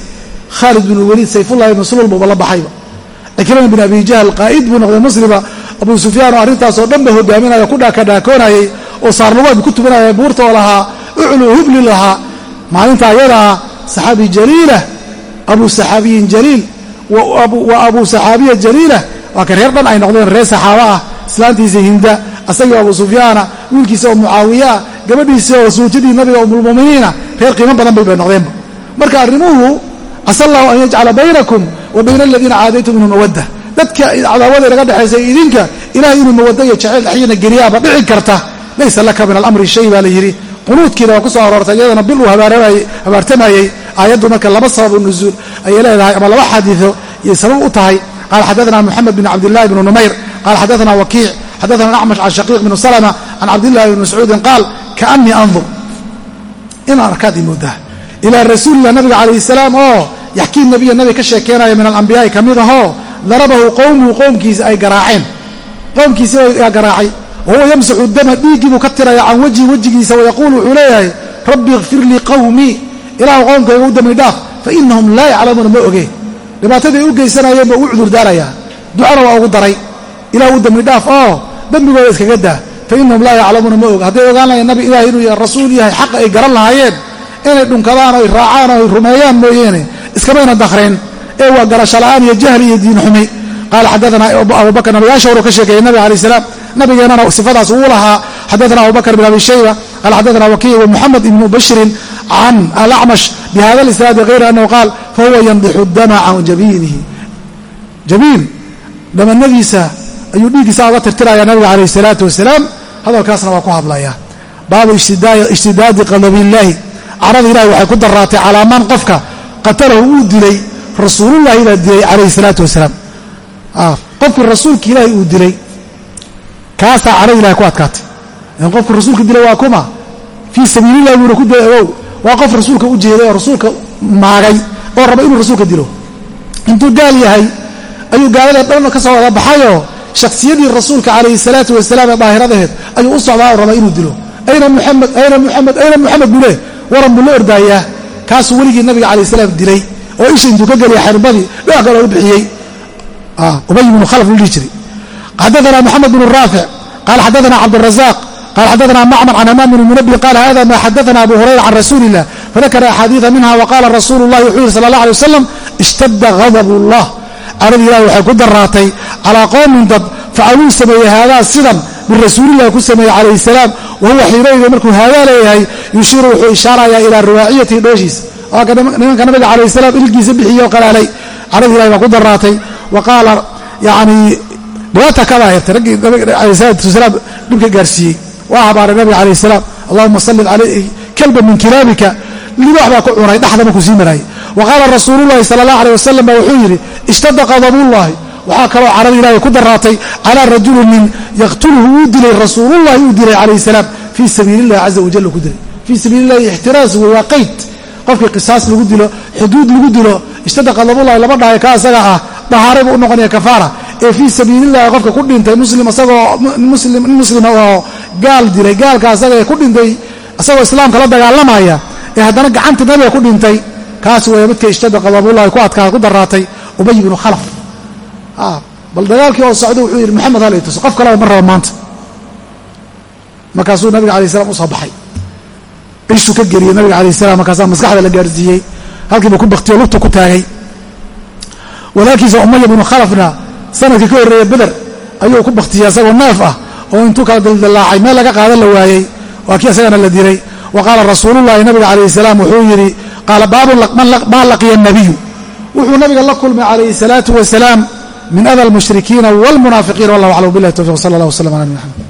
[SPEAKER 1] khaalid bin waliid sayfullahi ibnu sulul buuba la baxayba. Cikrima bin abi jahl qaa'id buu noqday musliba abu sufyaan oo arrintaasoo dhanba hogaaminaya ku dhaakadhaakoonayay oo saarlugood ku tubanaya buurta oo lahaa uclu hubli lahaa maalinta ayadaa saxaabi jaliila abu saxaabiyin jaliil wa abu saxaabiya jaliila waa ka reer dhan ay noqdeen reer saxaaba ah islaantiisa hinda asagii abu sufyaana wiilkiisa oo mucaawiyaa gabadhiisa oo suujadii nabiga umulmuminiina reer qiimo badan bay bay noqdeenba. Marka arrimuhu casa allahu an yajcala baynakum wa bayna aladiina caadaytum minhu mawadda dadka cadaawada inaga dhexaysay idinka ilahay inuu mawadda iyo jacayl dhexyina geliyaaba dhici karta. Laysa laka min alamri shay baa la yidhi. Qunuudkiina waa ku soo aroortay iyadana bil uu habaartamayey aayaddu marka laba sababu nuzuul ayay leedahay ama laba xadiido iyay sabab u tahay. Qaala xadaana moxamed bin cabdillahi bnu numayr qaala xadaana wakiic xadaana acmash can shaqiiq bn salma can cabdillahi bni mascuudin qaal kaanii andur inaan arkaad ii moodaa. Ilaa rasuulillah nabiga calayhi salaam oo yaxkii nabiya nabi ka sheekeenaya min alambiyaai ka mid ahoo darabahu qowmuhu qowmkiisa ay garaaceen. Qowmkiisi aa garaacay. Wahuwa yamsaxu dama dhiiggii buu ka tiraya can wajhi wejigiisa wayaquulu wuxuu leeyahay rabbi ikfir lii qowmii ilaahu qowmkayga u dambi dhaaf fa inahum laa yaclamuuna ma oge dhibaatadii u geysanayeen buu ugu cudur daarayaa ducana waa ugu daray. Ilah u dambi dhaaf oo dembigooda iskaga daa. Fa inahum laa yaclamuuna ma og hadday ogaan lahayen nabi ilahi inuu rasuul yahay xaqa ay garan lahaayeen inay dhunkadaan oy raacaan oo ay rumeeyaan mooyeene iskamayna dakreen ee waa garasho la'aan iyo jahli iyo diin xumi. Qaala xadaana abubakr nabiyaasha horu ka sheekeeyey nabiga alay salaam nabigeennana sifadaas uu lahaa. Xadaana abubakr bin abi shayba qaala xadaana wakiy wamuxamed ibnu bashrin can alacmash bihada lisnaadi hayra anahu qaal fahuwa yandixu dama jabiinihi. Jabiin dhamanadiisa ayuu dhiiggiisa oga tirtiraya nabiga calayh salaatu wasalaam hadalkaasna waa ku hadlayaa. Baabu ishtidaadi qadabillaahi carada ilahi waxay ku daraatay calaamaan qofka qatalahu uu dilay rasuulullahi baa dilay calayhi salaatu wasalaam. Qofkii rasuulka ilaahi uu dilay kaasaa carada ilahi ku adkaatay. Qofku rasuulka dilay waa kuma. Fii sabiilillahi buuna ku dilay ogow waa qof rasuulka u jeeday oo rasuulka maagay oo raba inuu rasuulka dilo. Intuu gaal yahay ayuu gaalada dhan ka soo wada baxayoo shaksiyadii rasuulka calayhi salaatu wasalaam ee daahiradaheed ayuu u socdaa oo raba inuu dilo. Ayna muxamed ayna muxamed ayna muxamed buu leh waran buu la ordaayaa kaasuu weligii nabiga calayh salaam dilay oo isha intuu ka geliya xarbadii dhinac kale u bixiyey. Ubay bnu khalaf lu dhihi jiray. Xadaana moxamed bnu raafic qaala xadaana cabdrazaq qala xadaana macmar can amaam bn munabi qaala hada ma xadaana abu hurayra can rasuuli illah fadakara axaadiida minha waqala rasuulu llahi wuxuu yihi sala allah alay wasalam ishtada ghadab llah caradi ilahi waxay ku daraatay calaa qowmin dad facaluu sameeyey haadaa sidan min rasuulillahi ku sameeyey calayhi salaam wahuwa xiinayda markuu haadaa leeyahay yushiiru wuxuu ishaarayaa ilaa riwaaciyatihi dhooshiisa nimanka nabiga calayh salaam ilgiisa bixiye oo qalaalay. Caradi ilahi baa ku daraatay wa qaala yanii dhibaata kadaa hirtay raggii nabiga alayh salatu wasalaam dhibka gaarsiiyey. Waa habaaray nabiga calayh salaam allahuma sallit calayhi kalban min kilaabika libaax baa ku cunay dhaxda markuu sii maraayey wa qaala rasuululahi sala allah aleh wasalam baa wuxuu yidhi ishtada qadabullahi waxaa kaloo carada ilaahay ku daraatay calaa rajuli nin yaqtuluhu uu dilay rasuulullahi uu dilay calayh salaam fii sabiili illahi caza wajal ku dilay. Fii sabiili illahi ixtiraas wey waa qayd qofkii qisaas lagu dilo xuduud lagu dilo ishtada qadabullahi lama dhahay ka asaga ah dahaare buu u noqonaya kafaara. Ee fii sabiilillahi qofka ku dhintay muslim isagoo nin muslima oo gaal dilay gaalka asaga ee ku dhintay isagoo islaamka la dagaalamaya ee haddana gacantii nabiga ku dhintay kaas weeye midka ishtada qadabullahi ku adkaa ku daraatay ubay bnu khalaf. Bal dagaalkii oo socda wuxuu yidhi maxamed halay tuso qof kaleba ma raba maanta. Markaasuu nabiga alay slam u soo baxay ishuu ka geliyey nabiga alayh salam markaasaa maskaxda la gaarsiiyey halkiiba ku baktiyo lugta ku taagay. Walaalkiisa umaya bnu khalafna sannadkii ka horreeya beder ayuu ku baktiyey asagoo neef ah oo intuu kala daldalaacay meel laga qaadan la waayey waa kii asagana la dilay wa qaala rasuulullahi nabiga calayh salaam wuxuu yidhi qaala baabu maa laqiya nabiyu wuxuu nabiga la kulmay calayhi salaatu wasalaam min ada almushrikiina wاlmunaafiqiin wallah aclam bilah towfiq sala allah wslam ala nabi mxamed